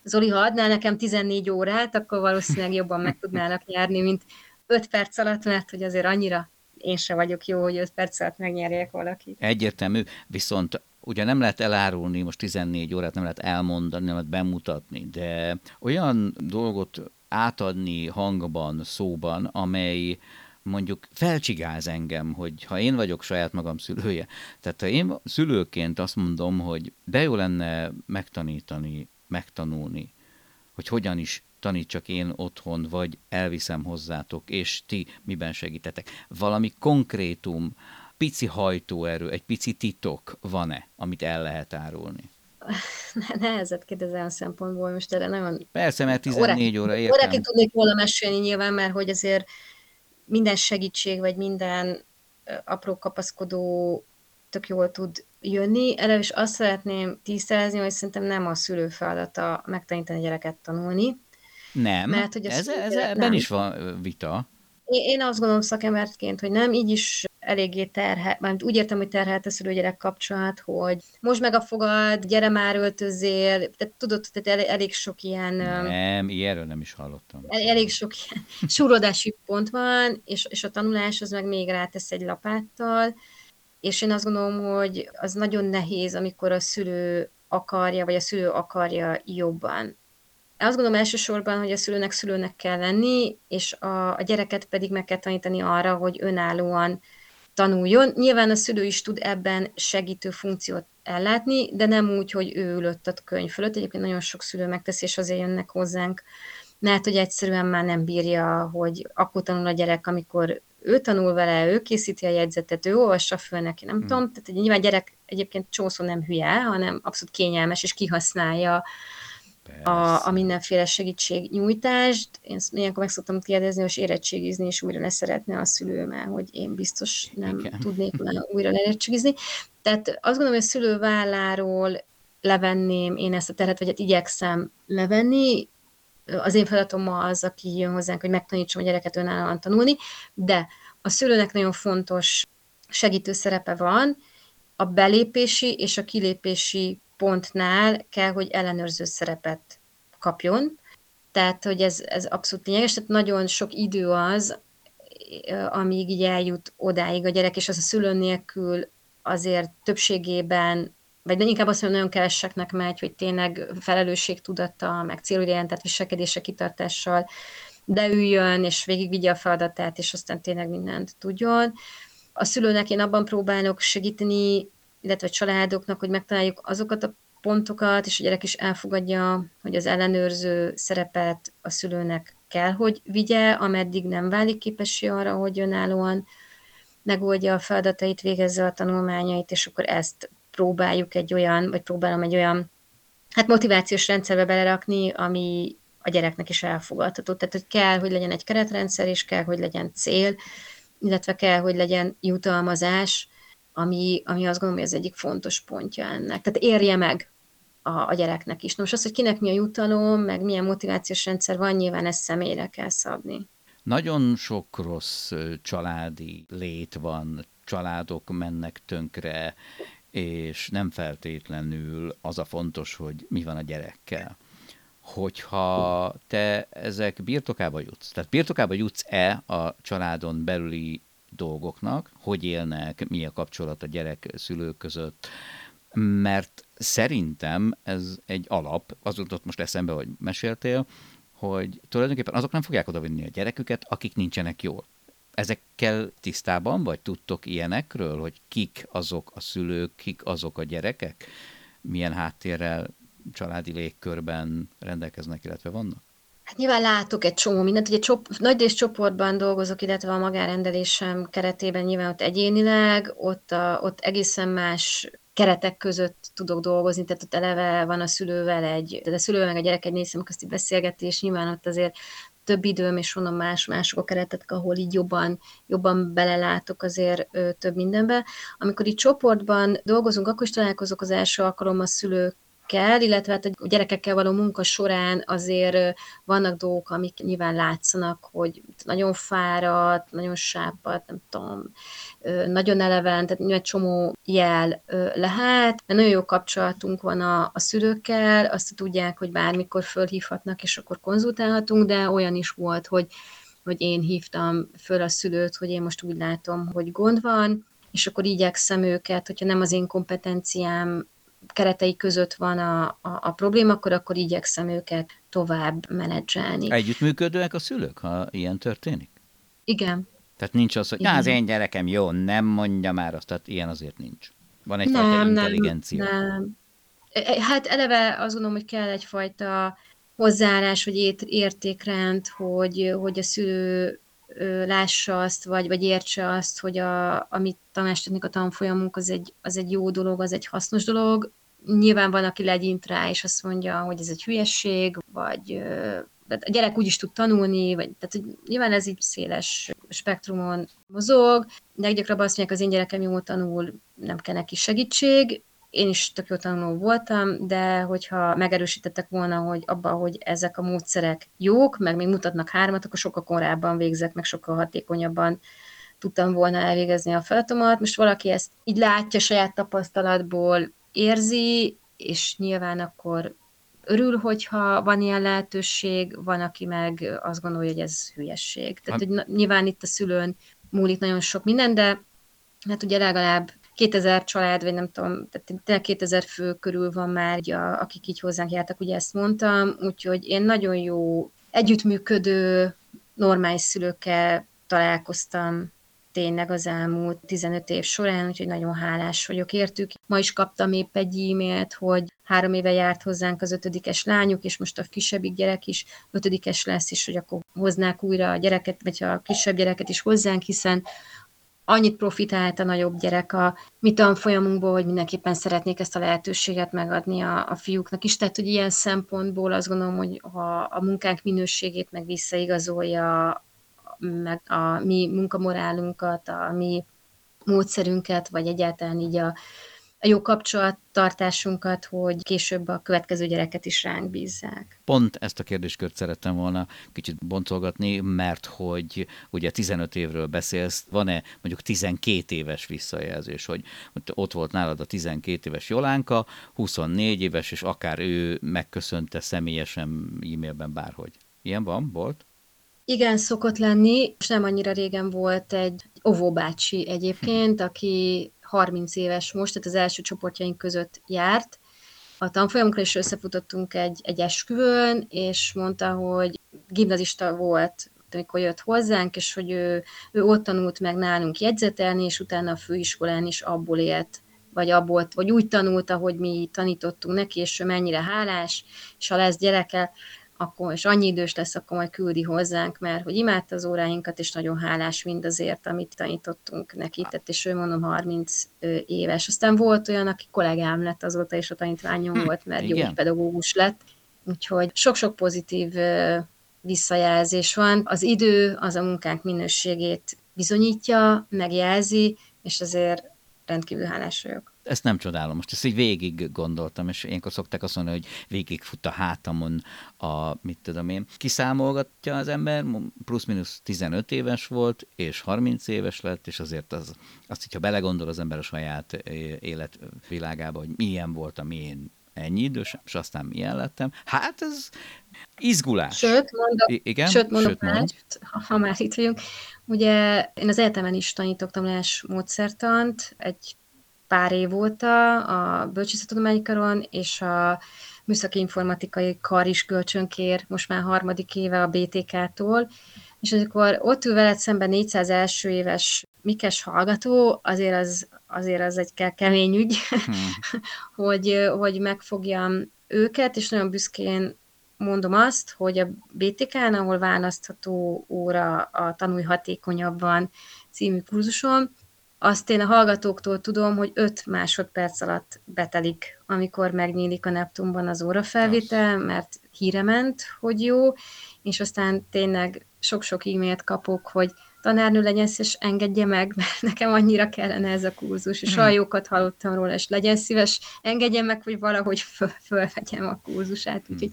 Zoli, ha adnál nekem 14 órát, akkor valószínűleg jobban meg tudnának nyerni, mint 5 perc alatt, mert hogy azért annyira én se vagyok jó, hogy 5 perc alatt megnyerjek valakit. Egyértelmű, viszont ugye nem lehet elárulni, most 14 órát nem lehet elmondani, nem lehet bemutatni, de olyan dolgot átadni hangban, szóban, amely mondjuk felcsigáz engem, hogy ha én vagyok saját magam szülője, tehát ha én szülőként azt mondom, hogy de jó lenne megtanítani, megtanulni, hogy hogyan is tanítsak én otthon, vagy elviszem hozzátok, és ti miben segítetek. Valami konkrétum, pici hajtóerő, egy pici titok van-e, amit el lehet árulni? (laughs) Nehezet kérdezel a szempontból, most erre nagyon... Persze, mert 14 óra értem. Órákig tudnék volna mesélni nyilván, mert hogy azért minden segítség, vagy minden apró kapaszkodó tök jól tud jönni. Eleve is azt szeretném tisztázni, hogy szerintem nem a szülő feladata megtanítani a gyereket tanulni, nem, mert, hogy ez, ez, ebben is van vita. Én azt gondolom szakemberként, hogy nem, így is eléggé terhel, mert úgy értem, hogy terhelt a szülő-gyerek kapcsolat, hogy most meg a fogad, gyere már öltözél, tehát tudod, tehát elég, elég sok ilyen... Nem, ilyenről nem is hallottam. Elég sok ilyen (laughs) súrodási pont van, és, és a tanulás az meg még rátesz egy lapáttal, és én azt gondolom, hogy az nagyon nehéz, amikor a szülő akarja, vagy a szülő akarja jobban azt gondolom elsősorban, hogy a szülőnek szülőnek kell lenni, és a, a gyereket pedig meg kell tanítani arra, hogy önállóan tanuljon. Nyilván a szülő is tud ebben segítő funkciót ellátni, de nem úgy, hogy ő ülött a könyv fölött. Egyébként nagyon sok szülő megteszi, és azért jönnek hozzánk, mert hogy egyszerűen már nem bírja, hogy akkor tanul a gyerek, amikor ő tanul vele, ő készíti a jegyzetet, ő olvassa föl neki, nem hmm. tudom. Tehát nyilván gyerek egyébként csószó nem hülye, hanem abszolút kényelmes, és kihasználja a, a mindenféle segítségnyújtást. Én ilyenkor meg szoktam kérdezni, hogy érettségizni, és újra ne szeretne a szülő, mert hogy én biztos nem Igen. tudnék újra érettségizni. Tehát azt gondolom, hogy a szülő válláról levenném én ezt a terhet, vagy hát igyekszem levenni. Az én feladatom az, aki jön hozzánk, hogy megtanítsam a gyereket önállóan tanulni, de a szülőnek nagyon fontos segítő szerepe van, a belépési és a kilépési pontnál kell, hogy ellenőrző szerepet kapjon. Tehát, hogy ez, ez abszolút lényeges, tehát nagyon sok idő az, amíg így eljut odáig a gyerek, és az a szülő nélkül azért többségében, vagy inkább azt mondom, nagyon keveseknek megy, hogy tényleg felelősségtudata, meg célorientált viselkedése kitartással de üljön, és végigvigye a feladatát, és aztán tényleg mindent tudjon. A szülőnek én abban próbálok segíteni, illetve a családoknak, hogy megtaláljuk azokat a pontokat, és a gyerek is elfogadja, hogy az ellenőrző szerepet a szülőnek kell, hogy vigye, ameddig nem válik képessé arra, hogy önállóan megoldja a feladatait, végezze a tanulmányait, és akkor ezt próbáljuk egy olyan, vagy próbálom egy olyan hát motivációs rendszerbe belerakni, ami a gyereknek is elfogadható. Tehát, hogy kell, hogy legyen egy keretrendszer, és kell, hogy legyen cél, illetve kell, hogy legyen jutalmazás, ami, ami azt gondolom, hogy az egyik fontos pontja ennek. Tehát érje meg a, a gyereknek is. Nos, az, hogy kinek mi a jutalom, meg milyen motivációs rendszer van, nyilván ezt személyre kell szabni. Nagyon sok rossz családi lét van, családok mennek tönkre, és nem feltétlenül az a fontos, hogy mi van a gyerekkel. Hogyha te ezek birtokába jutsz, tehát birtokába jutsz-e a családon belüli dolgoknak, hogy élnek, mi a kapcsolat a gyerek-szülők között, mert szerintem ez egy alap, az jutott most eszembe, hogy meséltél, hogy tulajdonképpen azok nem fogják odavinni a gyereküket, akik nincsenek jól. Ezekkel tisztában vagy? Tudtok ilyenekről, hogy kik azok a szülők, kik azok a gyerekek, milyen háttérrel, családi légkörben rendelkeznek, illetve vannak? Hát nyilván látok egy csomó mindent, ugye csop, nagy rész csoportban dolgozok, illetve a magárendelésem keretében nyilván ott egyénileg, ott, a, ott egészen más keretek között tudok dolgozni, tehát ott eleve van a szülővel egy, tehát a szülővel meg a gyerek egy négy közti beszélgetés, nyilván ott azért több időm, és mondom más, mások a keretek, ahol így jobban, jobban belelátok azért ö, több mindenbe. Amikor itt csoportban dolgozunk, akkor is találkozok az első alkalommal szülők kell, illetve hát a gyerekekkel való munka során azért vannak dolgok, amik nyilván látszanak, hogy nagyon fáradt, nagyon sápadt, nem tudom, nagyon eleven, tehát egy csomó jel lehet, de nagyon jó kapcsolatunk van a, a szülőkkel, azt tudják, hogy bármikor fölhívhatnak, és akkor konzultálhatunk, de olyan is volt, hogy, hogy én hívtam föl a szülőt, hogy én most úgy látom, hogy gond van, és akkor igyekszem őket, hogyha nem az én kompetenciám keretei között van a, a, a probléma, akkor, akkor igyekszem őket tovább menedzselni. Együttműködőek a szülők, ha ilyen történik? Igen. Tehát nincs az, hogy Igen. az én gyerekem jó, nem mondja már azt, tehát ilyen azért nincs. Van egyfajta nem, intelligencia. Nem, nem. E, hát eleve azt gondolom, hogy kell egyfajta hozzáállás, vagy értékrend, hogy, hogy a szülő lássa azt, vagy, vagy értse azt, hogy a, amit tanástadnak a tanfolyamunk, az egy, az egy jó dolog, az egy hasznos dolog. Nyilván van, aki legyint rá, és azt mondja, hogy ez egy hülyesség, vagy a gyerek úgy is tud tanulni, vagy, tehát hogy nyilván ez így széles spektrumon mozog, de gyakrabban azt mondják, az én gyerekem jól tanul, nem kell neki segítség, én is tök jó tanuló voltam, de hogyha megerősítettek volna, hogy abban, hogy ezek a módszerek jók, meg még mutatnak hármat, akkor sokkal korábban végzek, meg sokkal hatékonyabban tudtam volna elvégezni a feladatomat. Most valaki ezt így látja saját tapasztalatból, érzi, és nyilván akkor örül, hogyha van ilyen lehetőség, van, aki meg azt gondolja, hogy ez hülyesség. Tehát, hogy nyilván itt a szülőn múlik nagyon sok minden, de hát ugye legalább 2000 család, vagy nem tudom, tehát 2000 fő körül van már, ugye, akik így hozzánk jártak, ugye ezt mondtam, úgyhogy én nagyon jó együttműködő, normális szülőkkel találkoztam tényleg az elmúlt 15 év során, úgyhogy nagyon hálás vagyok értük. Ma is kaptam épp egy e-mailt, hogy három éve járt hozzánk az ötödikes lányuk, és most a kisebbik gyerek is ötödikes lesz, és hogy akkor hoznák újra a gyereket, vagy a kisebb gyereket is hozzánk, hiszen annyit profitált a nagyobb gyerek a mi tanfolyamunkból, hogy mindenképpen szeretnék ezt a lehetőséget megadni a, a fiúknak is. Tehát, hogy ilyen szempontból azt gondolom, hogy ha a munkánk minőségét meg visszaigazolja, meg a mi munkamorálunkat, a mi módszerünket, vagy egyáltalán így a, jó kapcsolattartásunkat, hogy később a következő gyereket is ránk bízzák. Pont ezt a kérdéskört szerettem volna kicsit boncolgatni, mert hogy ugye 15 évről beszélsz, van-e mondjuk 12 éves visszajelzés, hogy ott volt nálad a 12 éves Jolánka, 24 éves, és akár ő megköszönte személyesen e-mailben bárhogy. Ilyen van? Volt? Igen, szokott lenni, és nem annyira régen volt egy óvóbácsi egyébként, aki 30 éves most, tehát az első csoportjaink között járt. A tanfolyamunkra is összefutottunk egy, egy esküvőn, és mondta, hogy gimnazista volt, amikor jött hozzánk, és hogy ő, ő ott tanult meg nálunk jegyzetelni, és utána a főiskolán is abból élt, vagy abból, vagy úgy tanulta, hogy mi tanítottunk neki, és ő mennyire hálás, és ha lesz gyereke, akkor, és annyi idős lesz, akkor majd küldi hozzánk, mert hogy imádta az óráinkat, és nagyon hálás mindazért, amit tanítottunk neki, tehát és ő mondom 30 éves. Aztán volt olyan, aki kollégám lett azóta, és a tanítványom hm, volt, mert jó pedagógus lett, úgyhogy sok-sok pozitív visszajelzés van. Az idő az a munkánk minőségét bizonyítja, megjelzi, és azért rendkívül hálás vagyok. Ezt nem csodálom. Most ezt így végig gondoltam, és ilyenkor szokták azt mondani, hogy végig fut a hátamon a, mit tudom én. Kiszámolgatja az ember, plusz-minusz 15 éves volt, és 30 éves lett, és azért az, azt, hogyha belegondol az ember a saját életvilágába, hogy milyen volt, én ennyi idős, és aztán milyen lettem. Hát ez izgulás. Sőt, mondok, I- igen? sőt, mondok sőt, mondom. ha, ha már itt vagyunk. Ugye én az egyetemen is tanítok tanulás módszertant, egy pár év óta a bölcsészettudományi karon, és a műszaki informatikai kar is kölcsönkér most már harmadik éve a BTK-tól, és amikor ott ül veled szemben 400 első éves mikes hallgató, azért az, azért az egy kemény ügy, hmm. (laughs) hogy, hogy megfogjam őket, és nagyon büszkén mondom azt, hogy a BTK-n, ahol választható óra a Tanulj hatékonyabban című kurzuson, azt én a hallgatóktól tudom, hogy 5 másodperc alatt betelik, amikor megnyílik a Neptunban az órafelvétel, mert híre ment, hogy jó, és aztán tényleg sok-sok e-mailt kapok, hogy tanárnő legyen és engedje meg, (laughs) mert nekem annyira kellene ez a kurzus, és olyan jókat hallottam róla, és legyen szíves, engedje meg, hogy valahogy föl, fölvegyem a kurzusát, úgyhogy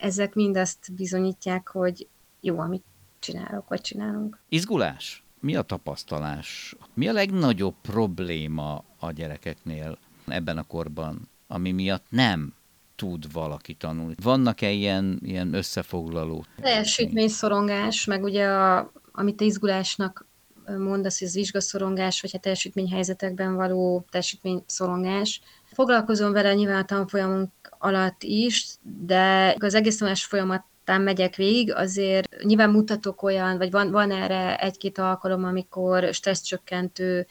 ezek mind azt bizonyítják, hogy jó, amit csinálok, vagy csinálunk. Izgulás? Mi a tapasztalás? Mi a legnagyobb probléma a gyerekeknél ebben a korban, ami miatt nem tud valaki tanulni? Vannak-e ilyen, ilyen összefoglaló? Teljesítményszorongás, meg ugye a, amit izgulásnak mondasz, ez vizsgaszorongás, vagy hát teljesítményhelyzetekben való teljesítményszorongás. Foglalkozom vele nyilván a tanfolyamunk alatt is, de az egész tanulás folyamat megyek végig, azért nyilván mutatok olyan, vagy van, van erre egy-két alkalom, amikor stresszcsökkentő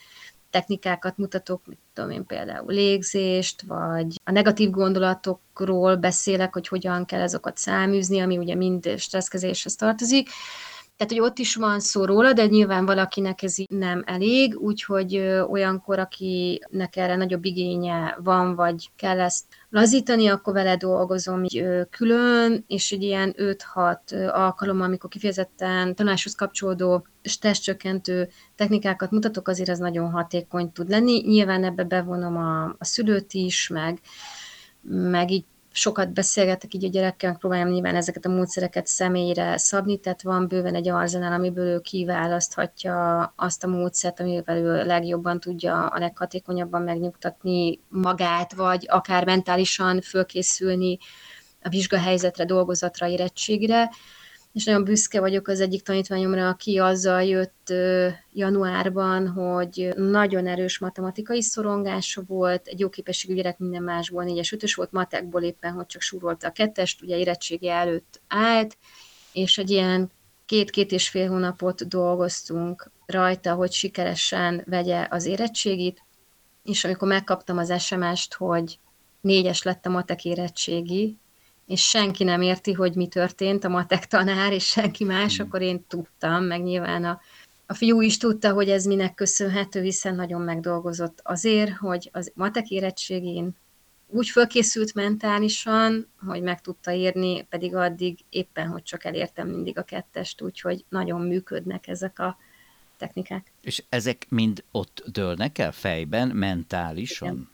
technikákat mutatok, mit tudom én például légzést, vagy a negatív gondolatokról beszélek, hogy hogyan kell ezokat száműzni, ami ugye mind stresszkezéshez tartozik, tehát, hogy ott is van szó róla, de nyilván valakinek ez így nem elég, úgyhogy olyankor, akinek erre nagyobb igénye van, vagy kell ezt lazítani, akkor vele dolgozom így külön, és egy ilyen 5-6 alkalom, amikor kifejezetten tanuláshoz kapcsolódó testcsökkentő technikákat mutatok, azért ez nagyon hatékony tud lenni. Nyilván ebbe bevonom a, a szülőt is, meg, meg így sokat beszélgetek így a gyerekkel, próbáljam nyilván ezeket a módszereket személyre szabni, tehát van bőven egy arzenál, amiből ő kiválaszthatja azt a módszert, amivel ő legjobban tudja a leghatékonyabban megnyugtatni magát, vagy akár mentálisan fölkészülni a vizsgahelyzetre, dolgozatra, érettségre és nagyon büszke vagyok az egyik tanítványomra, aki azzal jött januárban, hogy nagyon erős matematikai szorongása volt, egy jó képességű gyerek minden másból négyes, ötös volt, matekból éppen, hogy csak súrolta a kettest, ugye érettsége előtt állt, és egy ilyen két-két és fél hónapot dolgoztunk rajta, hogy sikeresen vegye az érettségit, és amikor megkaptam az SMS-t, hogy négyes lett a matek érettségi, és senki nem érti, hogy mi történt, a matek tanár, és senki más, hmm. akkor én tudtam, meg nyilván a, a fiú is tudta, hogy ez minek köszönhető, hiszen nagyon megdolgozott azért, hogy az matek érettségén úgy fölkészült mentálisan, hogy meg tudta írni, pedig addig éppen, hogy csak elértem mindig a kettest, úgyhogy nagyon működnek ezek a technikák. És ezek mind ott dőlnek el fejben, mentálisan? Igen.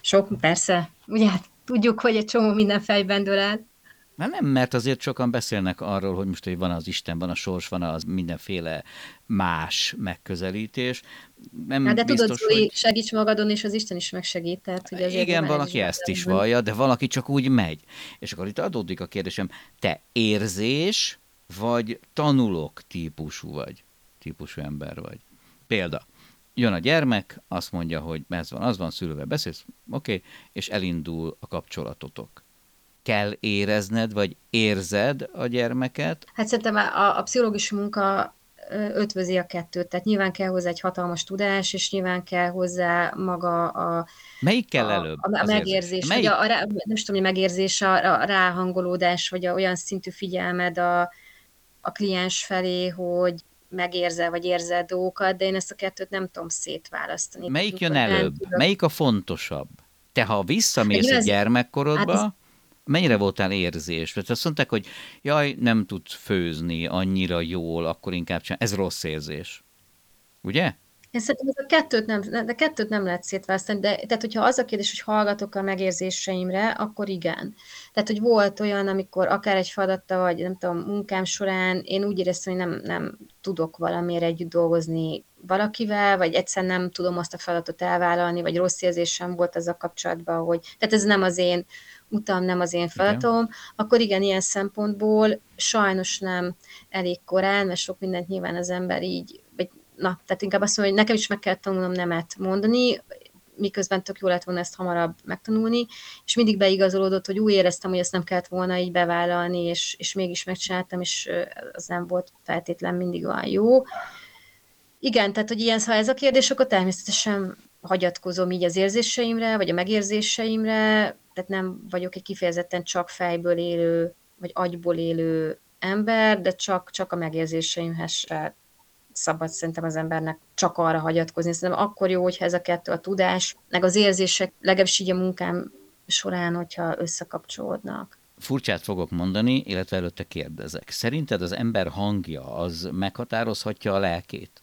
Sok, persze. Ugye hát tudjuk, hogy egy csomó minden fejben dől el. Már nem, mert azért sokan beszélnek arról, hogy most hogy van az Isten, van a sors, van az mindenféle más megközelítés. Nem de biztos, tudod, Zoli, hogy... segíts magadon, és az Isten is megsegít. Tehát, hogy azért Igen, valaki ezt is vallja, de valaki csak úgy megy. És akkor itt adódik a kérdésem, te érzés vagy tanulok típusú vagy, típusú ember vagy? Példa jön a gyermek, azt mondja, hogy ez van, az van, szülővel beszélsz, oké, okay, és elindul a kapcsolatotok. Kell érezned, vagy érzed a gyermeket? Hát szerintem a, a pszichológus munka ötvözi a kettőt. Tehát nyilván kell hozzá egy hatalmas tudás, és nyilván kell hozzá maga a... Melyik kell előbb? A, a megérzés, Melyik? vagy a, a, nem tudom, hogy megérzés, a, a ráhangolódás, vagy a olyan szintű figyelmed a, a kliens felé, hogy megérzel, vagy érzel dolgokat, de én ezt a kettőt nem tudom szétválasztani. Melyik jön előbb? Melyik a fontosabb? Te, ha visszamész a gyermekkorodba, hát ez mennyire voltál érzés? Mert azt mondták, hogy jaj, nem tud főzni annyira jól, akkor inkább csinál. Ez rossz érzés. Ugye? Én szerintem a kettőt nem, de kettőt nem lehet szétválasztani, de tehát, hogyha az a kérdés, hogy hallgatok a megérzéseimre, akkor igen. Tehát, hogy volt olyan, amikor akár egy feladatta, vagy nem tudom, munkám során én úgy éreztem, hogy nem, nem tudok valamire együtt dolgozni valakivel, vagy egyszer nem tudom azt a feladatot elvállalni, vagy rossz érzésem volt az a kapcsolatban, hogy tehát ez nem az én utam, nem az én feladatom, igen. akkor igen, ilyen szempontból sajnos nem elég korán, mert sok mindent nyilván az ember így, na, tehát inkább azt mondom, hogy nekem is meg kell tanulnom nemet mondani, miközben tök jó lett volna ezt hamarabb megtanulni, és mindig beigazolódott, hogy úgy éreztem, hogy ezt nem kellett volna így bevállalni, és, és mégis megcsináltam, és az nem volt feltétlen mindig olyan jó. Igen, tehát, hogy ilyen, ha ez a kérdés, akkor természetesen hagyatkozom így az érzéseimre, vagy a megérzéseimre, tehát nem vagyok egy kifejezetten csak fejből élő, vagy agyból élő ember, de csak, csak a megérzéseimhez szabad szerintem az embernek csak arra hagyatkozni. Szerintem akkor jó, hogyha ez a kettő, a tudás, meg az érzések, legalábbis így a munkám során, hogyha összekapcsolódnak. Furcsát fogok mondani, illetve előtte kérdezek. Szerinted az ember hangja az meghatározhatja a lelkét?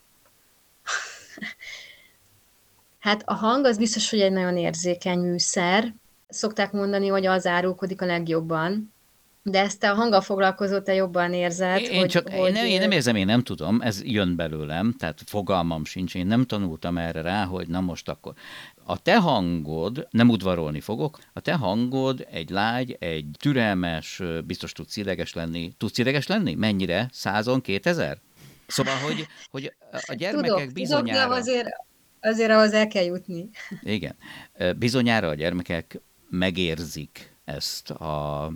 (laughs) Hát a hang az biztos, hogy egy nagyon érzékeny műszer. Szokták mondani, hogy az árulkodik a legjobban. De ezt a hanggal foglalkozó te jobban érzed. Én, hogy, csak, hogy... Én, nem, én nem érzem, én nem tudom, ez jön belőlem, tehát fogalmam sincs, én nem tanultam erre rá, hogy na most akkor. A te hangod, nem udvarolni fogok, a te hangod egy lágy, egy türelmes, biztos tudsz ideges lenni. Tudsz ideges lenni? Mennyire? Százon, kétezer? Szóval, hogy, hogy a gyermekek tudok, bizonyára... Tudok, de azért, azért ahhoz el kell jutni. Igen. Bizonyára a gyermekek megérzik ezt a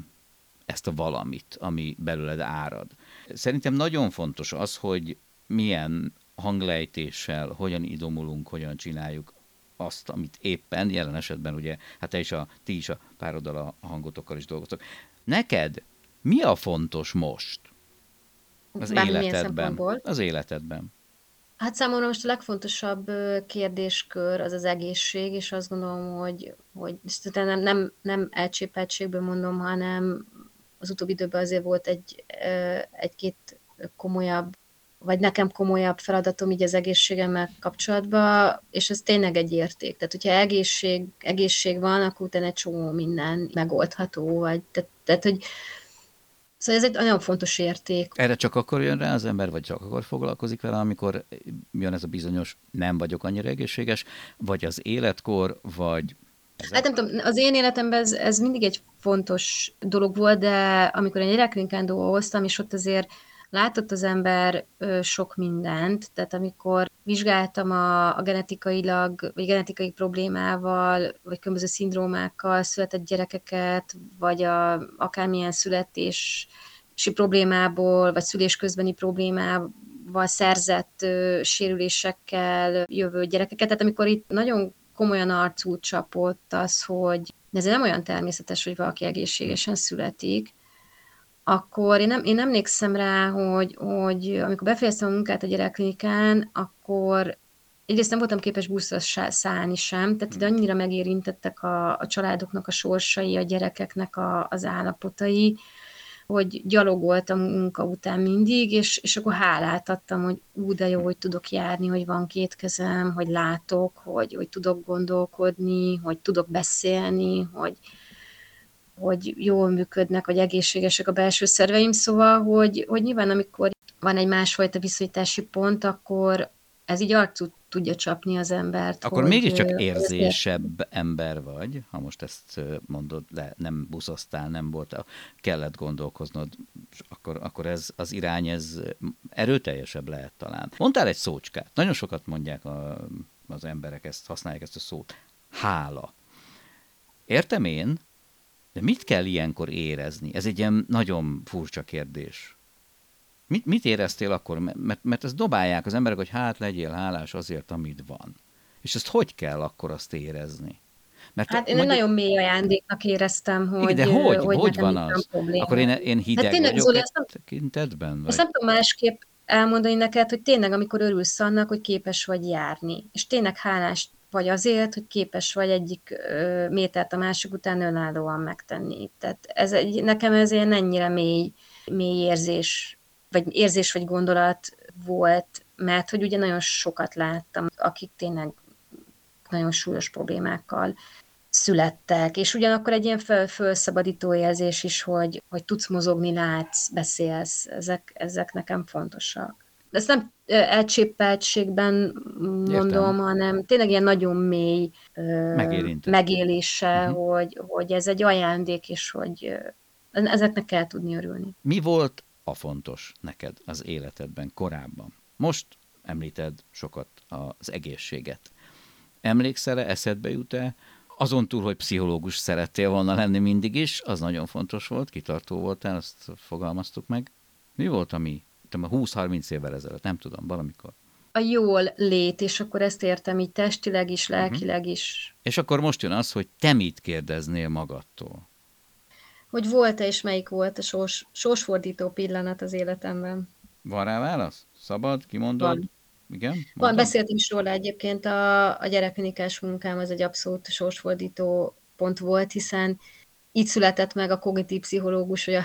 ezt a valamit, ami belőled árad. Szerintem nagyon fontos az, hogy milyen hanglejtéssel, hogyan idomulunk, hogyan csináljuk azt, amit éppen, jelen esetben ugye, hát te is a, ti is a pároddal a hangotokkal is dolgoztok. Neked mi a fontos most az Bármilyen életedben? Az életedben. Hát számomra most a legfontosabb kérdéskör az az egészség, és azt gondolom, hogy, hogy nem, nem, nem elcsépeltségből mondom, hanem az utóbbi időben azért volt egy, egy-két komolyabb, vagy nekem komolyabb feladatom így az egészségemmel kapcsolatban, és ez tényleg egy érték. Tehát, hogyha egészség, egészség van, akkor utána egy csomó minden megoldható, vagy tehát, tehát hogy Szóval ez egy nagyon fontos érték. Erre csak akkor jön rá az ember, vagy csak akkor foglalkozik vele, amikor jön ez a bizonyos nem vagyok annyira egészséges, vagy az életkor, vagy? Hát nem tudom, az én életemben ez, ez mindig egy fontos dolog volt, de amikor én gyerekklinikán dolgoztam, és ott azért látott az ember sok mindent, tehát amikor vizsgáltam a, a genetikailag, vagy genetikai problémával, vagy különböző szindrómákkal született gyerekeket, vagy a, akármilyen születési problémából, vagy szülés közbeni problémával szerzett ö, sérülésekkel jövő gyerekeket. Tehát amikor itt nagyon komolyan arcú csapott az, hogy ez nem olyan természetes, hogy valaki egészségesen születik, akkor én nem, én emlékszem rá, hogy, hogy amikor befejeztem a munkát a gyerekklinikán, akkor egyrészt nem voltam képes buszra szállni sem, tehát de annyira megérintettek a, a családoknak a sorsai, a gyerekeknek a, az állapotai, hogy gyalogoltam munka után mindig, és, és akkor hálát adtam, hogy ú, de jó, hogy tudok járni, hogy van két kezem, hogy látok, hogy, hogy tudok gondolkodni, hogy tudok beszélni, hogy, hogy jól működnek, vagy egészségesek a belső szerveim, szóval, hogy, hogy nyilván amikor van egy másfajta viszonyítási pont, akkor ez így arcú tudja csapni az embert. Akkor mégiscsak érzésebb ember vagy, ha most ezt mondod, le, nem buszoztál, nem volt, kellett gondolkoznod, akkor, akkor ez az irány, ez erőteljesebb lehet talán. Mondtál egy szócskát, nagyon sokat mondják a, az emberek, ezt használják ezt a szót. Hála. Értem én, de mit kell ilyenkor érezni? Ez egy ilyen nagyon furcsa kérdés. Mit, mit éreztél akkor? Mert, mert ezt dobálják az emberek, hogy hát legyél hálás azért, amit van. És ezt hogy kell akkor azt érezni? Mert hát én mondjuk... nagyon mély ajándéknak éreztem, hogy Igen, de hogy, hogy, hogy van az? Probléma. Akkor én, én hideg hát tényleg, vagyok Zoli, ezt nem, tekintetben? Vagy? Ezt nem tudom másképp elmondani neked, hogy tényleg, amikor örülsz annak, hogy képes vagy járni, és tényleg hálás vagy azért, hogy képes vagy egyik ö, métert a másik után önállóan megtenni. Tehát ez egy, nekem ez ilyen ennyire mély, mély érzés, vagy érzés vagy gondolat volt, mert hogy ugye nagyon sokat láttam, akik tényleg nagyon súlyos problémákkal születtek, és ugyanakkor egy ilyen föl, fölszabadító érzés is, hogy, hogy tudsz mozogni, látsz, beszélsz, ezek, ezek nekem fontosak. De ezt nem elcsépeltségben mondom, Értem. hanem tényleg ilyen nagyon mély megélése, uh-huh. hogy, hogy ez egy ajándék, és hogy ezeknek kell tudni örülni. Mi volt a fontos neked az életedben korábban? Most említed sokat az egészséget. Emlékszel-e, eszedbe jut-e, azon túl, hogy pszichológus szerettél volna lenni mindig is, az nagyon fontos volt, kitartó voltál, azt fogalmaztuk meg. Mi volt, ami 20-30 évvel ezelőtt, nem tudom, valamikor? A jól lét, és akkor ezt értem így testileg is, mhm. lelkileg is. És akkor most jön az, hogy te mit kérdeznél magadtól? Hogy volt-e és melyik volt a sors, sorsfordító pillanat az életemben? Van rá válasz? Szabad? Kimondod? Van. Igen? Mondom? Van, beszéltem is róla egyébként, a, a gyerekklinikás munkám az egy abszolút sorsfordító pont volt, hiszen így született meg a kognitív pszichológus, vagy a,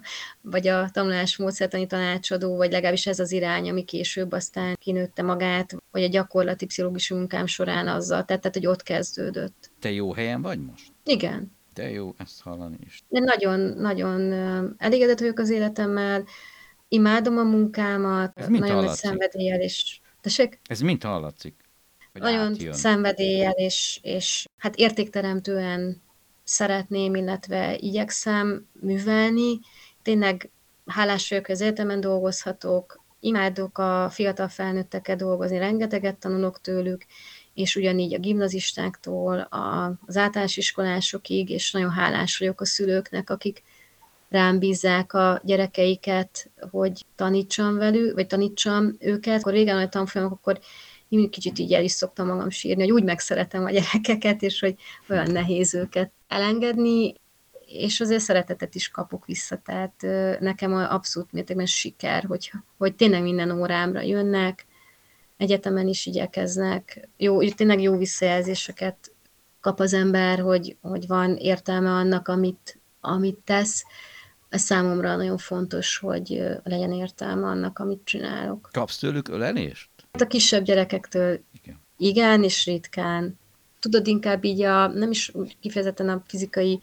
(laughs) vagy a tanulás módszertani tanácsadó, vagy legalábbis ez az irány, ami később aztán kinőtte magát, vagy a gyakorlati pszichológus munkám során azzal tett, tehát hogy ott kezdődött. Te jó helyen vagy most? Igen. Te jó ezt hallani is. De nagyon, nagyon elégedett vagyok az életemmel, imádom a munkámat, ez nagyon nagy szenvedéllyel, és Tessék? Ez mint hallatszik? Nagyon átjön. szenvedéllyel, és, és hát értékteremtően szeretném, illetve igyekszem művelni. Tényleg hálás vagyok, hogy az egyetemen dolgozhatok, imádok a fiatal felnőttekkel dolgozni, rengeteget tanulok tőlük, és ugyanígy a gimnazistáktól az általános iskolásokig, és nagyon hálás vagyok a szülőknek, akik rám bízzák a gyerekeiket, hogy tanítsam velük, vagy tanítsam őket. Akkor régen a tanfolyamok, akkor én kicsit így el is szoktam magam sírni, hogy úgy megszeretem a gyerekeket, és hogy olyan nehéz őket elengedni, és azért szeretetet is kapok vissza, tehát nekem abszolút mértékben siker, hogy, hogy tényleg minden órámra jönnek, egyetemen is igyekeznek, jó, tényleg jó visszajelzéseket kap az ember, hogy, hogy van értelme annak, amit, amit tesz, ez számomra nagyon fontos, hogy legyen értelme annak, amit csinálok. Kapsz tőlük ölelést? Hát a kisebb gyerekektől igen, igen és ritkán. Tudod, inkább így a, nem is kifejezetten a fizikai,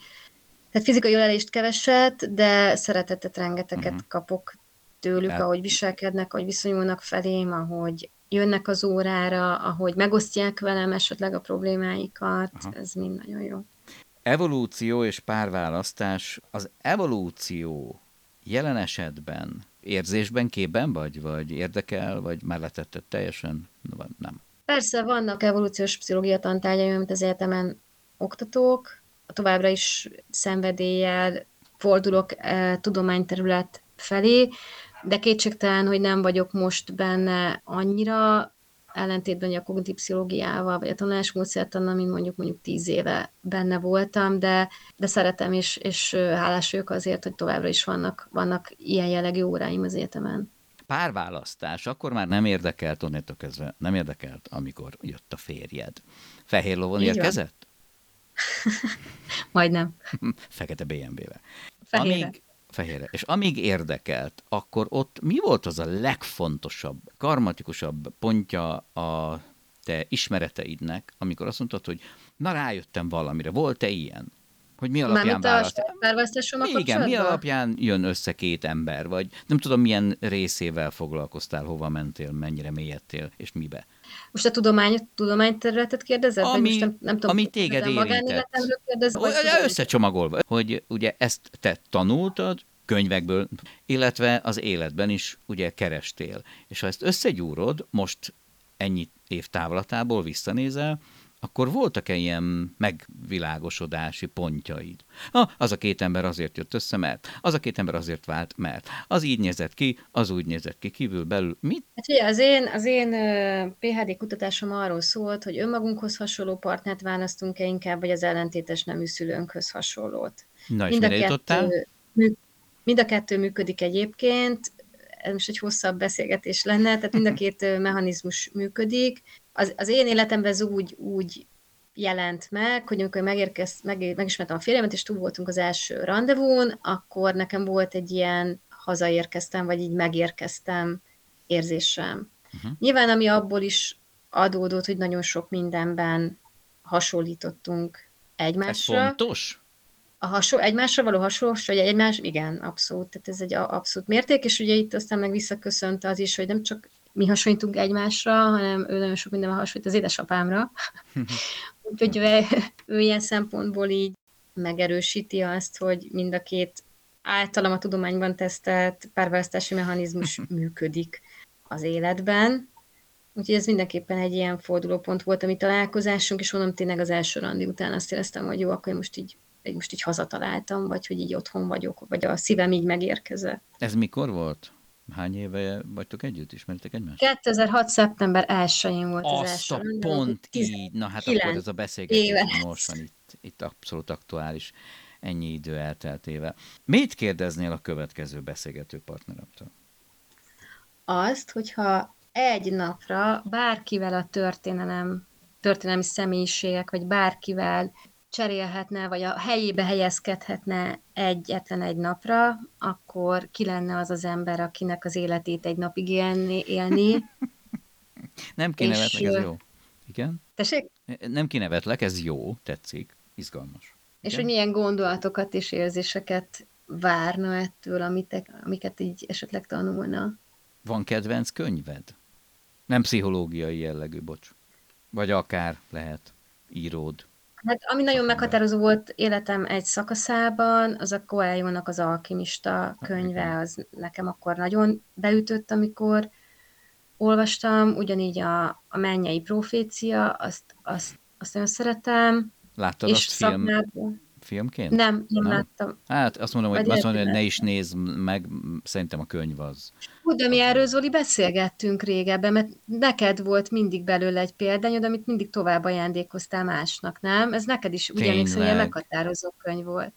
tehát fizikai ölelést keveset, de szeretetet rengeteget uh-huh. kapok tőlük, hát. ahogy viselkednek, ahogy viszonyulnak felém, ahogy jönnek az órára, ahogy megosztják velem esetleg a problémáikat, Aha. ez mind nagyon jó. Evolúció és párválasztás. Az evolúció jelen esetben érzésben, képben vagy, vagy érdekel, vagy már letetted teljesen, vagy nem? Persze, vannak evolúciós pszichológia tantárgyaim, amit az egyetemen oktatók, továbbra is szenvedéllyel fordulok e, tudományterület felé, kétségtelen, hogy nem vagyok most benne annyira, ellentétben a kognitív pszichológiával, vagy a tanulásmódszertannal, mint mondjuk mondjuk tíz éve benne voltam, de, de szeretem, és, és hálás vagyok azért, hogy továbbra is vannak, vannak ilyen jellegű óráim az egyetemen. Párválasztás, akkor már nem érdekelt, onnantól kezdve nem érdekelt, amikor jött a férjed. Fehér lovon Így érkezett? (laughs) Majdnem. Fekete BMW-vel. Amíg, fehérre. És amíg érdekelt, akkor ott mi volt az a legfontosabb, karmatikusabb pontja a te ismereteidnek, amikor azt mondtad, hogy na rájöttem valamire, volt-e ilyen? Hogy mi alapján választ? Igen, mi alapján jön össze két ember, vagy nem tudom, milyen részével foglalkoztál, hova mentél, mennyire mélyedtél, és mibe. Most a tudomány, tudományterületet kérdezed? Ami, most nem, nem tudom, ami téged érintett. Kérdez, Összecsomagolva, hogy ugye ezt te tanultad, könyvekből, illetve az életben is ugye kerestél. És ha ezt összegyúrod, most ennyi év távlatából visszanézel, akkor voltak-e ilyen megvilágosodási pontjaid? Ah, az a két ember azért jött össze, mert az a két ember azért vált, mert az így nézett ki, az úgy nézett ki, kívül belül. Mit? Hát ugye az én, az én PHD kutatásom arról szólt, hogy önmagunkhoz hasonló partnert választunk-e inkább, vagy az ellentétes nemű szülőnkhöz hasonlót. Na, és mind mire jutottál? Mind a kettő működik egyébként, ez most egy hosszabb beszélgetés lenne, tehát mind a (laughs) két mechanizmus működik. Az, az én életemben ez úgy, úgy jelent meg, hogy amikor megérkez, meg, megismertem a férjemet, és túl voltunk az első rendezvún, akkor nekem volt egy ilyen hazaérkeztem, vagy így megérkeztem érzésem. Uh-huh. Nyilván ami abból is adódott, hogy nagyon sok mindenben hasonlítottunk egymásra. Ez fontos? a hasonló, egymásra való hasonlós, vagy egymás, igen, abszolút, tehát ez egy abszolút mérték, és ugye itt aztán meg visszaköszönt az is, hogy nem csak mi hasonlítunk egymásra, hanem ő nagyon sok mindenben hasonlít az édesapámra. (laughs) Úgyhogy ő, ő ilyen szempontból így megerősíti azt, hogy mind a két általam a tudományban tesztelt párválasztási mechanizmus (laughs) működik az életben. Úgyhogy ez mindenképpen egy ilyen fordulópont volt a mi találkozásunk, és mondom, tényleg az első randi után azt éreztem, hogy jó, akkor én most így hogy most így hazataláltam, vagy hogy így otthon vagyok, vagy a szívem így megérkezett. Ez mikor volt? Hány éve vagytok együtt? Ismertek egymást? 2006. szeptember 1-én volt Azt az első. a pont így. Na hát akkor ez a beszélgetés éve. most van itt, itt abszolút aktuális ennyi idő elteltével. Mit kérdeznél a következő beszélgető partneremtől? Azt, hogyha egy napra bárkivel a történelem, történelmi személyiségek, vagy bárkivel cserélhetne, vagy a helyébe helyezkedhetne egyetlen egy napra, akkor ki lenne az az ember, akinek az életét egy napig élni? élni. (laughs) Nem kinevetlek, ez jó. Igen? Tessék? Nem kinevetlek, ez jó, tetszik, izgalmas. És Igen? hogy milyen gondolatokat és érzéseket várna ettől, amit, amiket így esetleg tanulna. Van kedvenc könyved? Nem pszichológiai jellegű, bocs. Vagy akár lehet íród. Hát ami nagyon meghatározó volt életem egy szakaszában, az a coelho az alkimista könyve, az nekem akkor nagyon beütött, amikor olvastam, ugyanígy a, a mennyei profécia, azt, azt, azt nagyon szeretem. Láttad és azt film, filmként? Nem, nem, nem láttam. Hát azt mondom, hogy, azt mondom, hogy ne is nézd meg, szerintem a könyv az. De mi erről, Zoli, beszélgettünk régebben, mert neked volt mindig belőle egy példányod, amit mindig tovább ajándékoztál másnak, nem? Ez neked is ugyanis egy meghatározó könyv volt.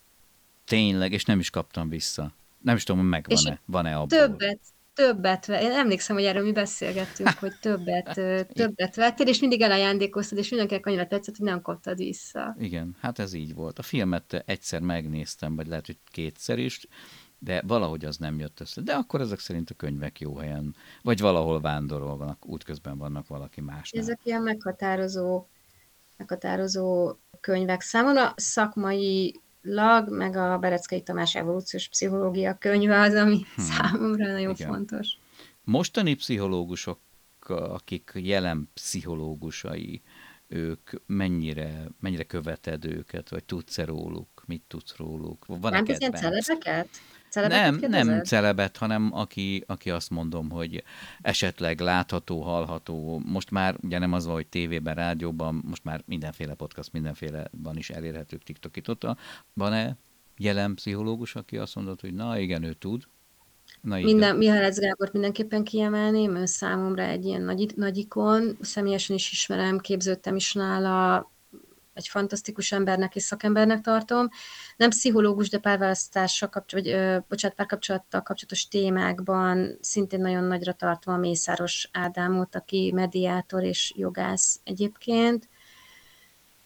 Tényleg, és nem is kaptam vissza. Nem is tudom, hogy megvan-e, van-e abból. Többet, többet, én emlékszem, hogy erről mi beszélgettünk, hogy többet, (laughs) többet vettél, és mindig elajándékoztad, és mindenkinek annyira tetszett, hogy nem kaptad vissza. Igen, hát ez így volt. A filmet egyszer megnéztem, vagy lehet, hogy kétszer is, de valahogy az nem jött össze. De akkor ezek szerint a könyvek jó helyen, vagy valahol vándorolnak, útközben vannak valaki más. Ezek ilyen meghatározó, meghatározó könyvek számomra. Szakmai lag, meg a Bereckei Tamás evolúciós pszichológia könyve az, ami hmm. számomra nagyon Igen. fontos. Mostani pszichológusok, akik jelen pszichológusai, ők mennyire, mennyire követed őket, vagy tudsz-e róluk, mit tudsz róluk? Van Nem ilyen celebeket? Nem, nem celebet, hanem aki, aki azt mondom, hogy esetleg látható, hallható, most már ugye nem az van, hogy tévében, rádióban, most már mindenféle podcast, mindenféle van is elérhető TikTok itt Van-e jelen pszichológus, aki azt mondott, hogy na igen, ő tud, Na, Minden, Mihály Gábort mindenképpen kiemelném, ő számomra egy ilyen nagy, nagy ikon, személyesen is ismerem, képződtem is nála, egy fantasztikus embernek és szakembernek tartom. Nem pszichológus, de párválasztással kapcsolatban, vagy ö, bocsánat, párkapcsolattal kapcsolatos témákban szintén nagyon nagyra tartom a Mészáros Ádámot, aki mediátor és jogász egyébként.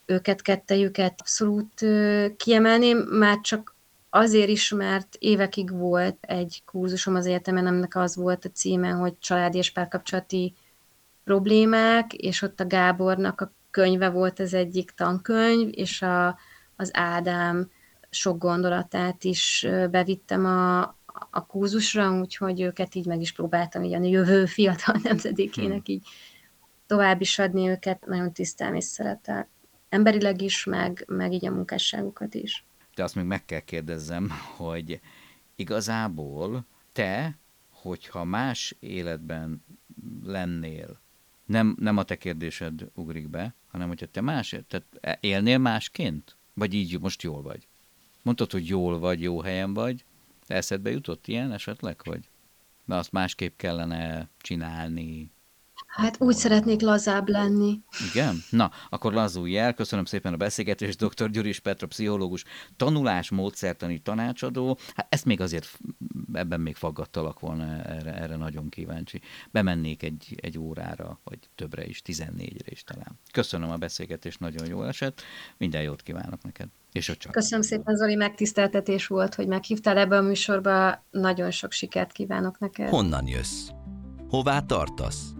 Őket, kettejüket abszolút ö, kiemelném, már csak azért is, mert évekig volt egy kurzusom az egyetemen, aminek az volt a címe, hogy családi és párkapcsolati problémák, és ott a Gábornak a könyve volt az egyik tankönyv, és a, az Ádám sok gondolatát is bevittem a, a kurzusra, úgyhogy őket így meg is próbáltam így a jövő fiatal (laughs) nemzedékének hmm. így tovább is adni őket, nagyon tisztelem és szeretem. Emberileg is, meg, meg így a munkásságukat is. De azt még meg kell kérdezzem, hogy igazából te, hogyha más életben lennél, Nem, nem a te kérdésed ugrik be, hanem hogyha te más, tehát élnél másként? Vagy így most jól vagy? Mondtad, hogy jól vagy, jó helyen vagy. Eszedbe jutott ilyen esetleg, vagy? De azt másképp kellene csinálni, Hát úgy szeretnék lazább lenni. Igen? Na, akkor lazulj el. Köszönöm szépen a beszélgetést. Dr. Gyuris Petra, pszichológus, tanulás, módszertani tanácsadó. Hát ezt még azért ebben még faggattalak volna, erre, erre nagyon kíváncsi. Bemennék egy, egy órára, vagy többre is, 14-re is talán. Köszönöm a beszélgetést, nagyon jó esett. Minden jót kívánok neked. És a csak. Köszönöm szépen, Zoli, megtiszteltetés volt, hogy meghívtál ebbe a műsorba. Nagyon sok sikert kívánok neked. Honnan jössz? Hová tartasz?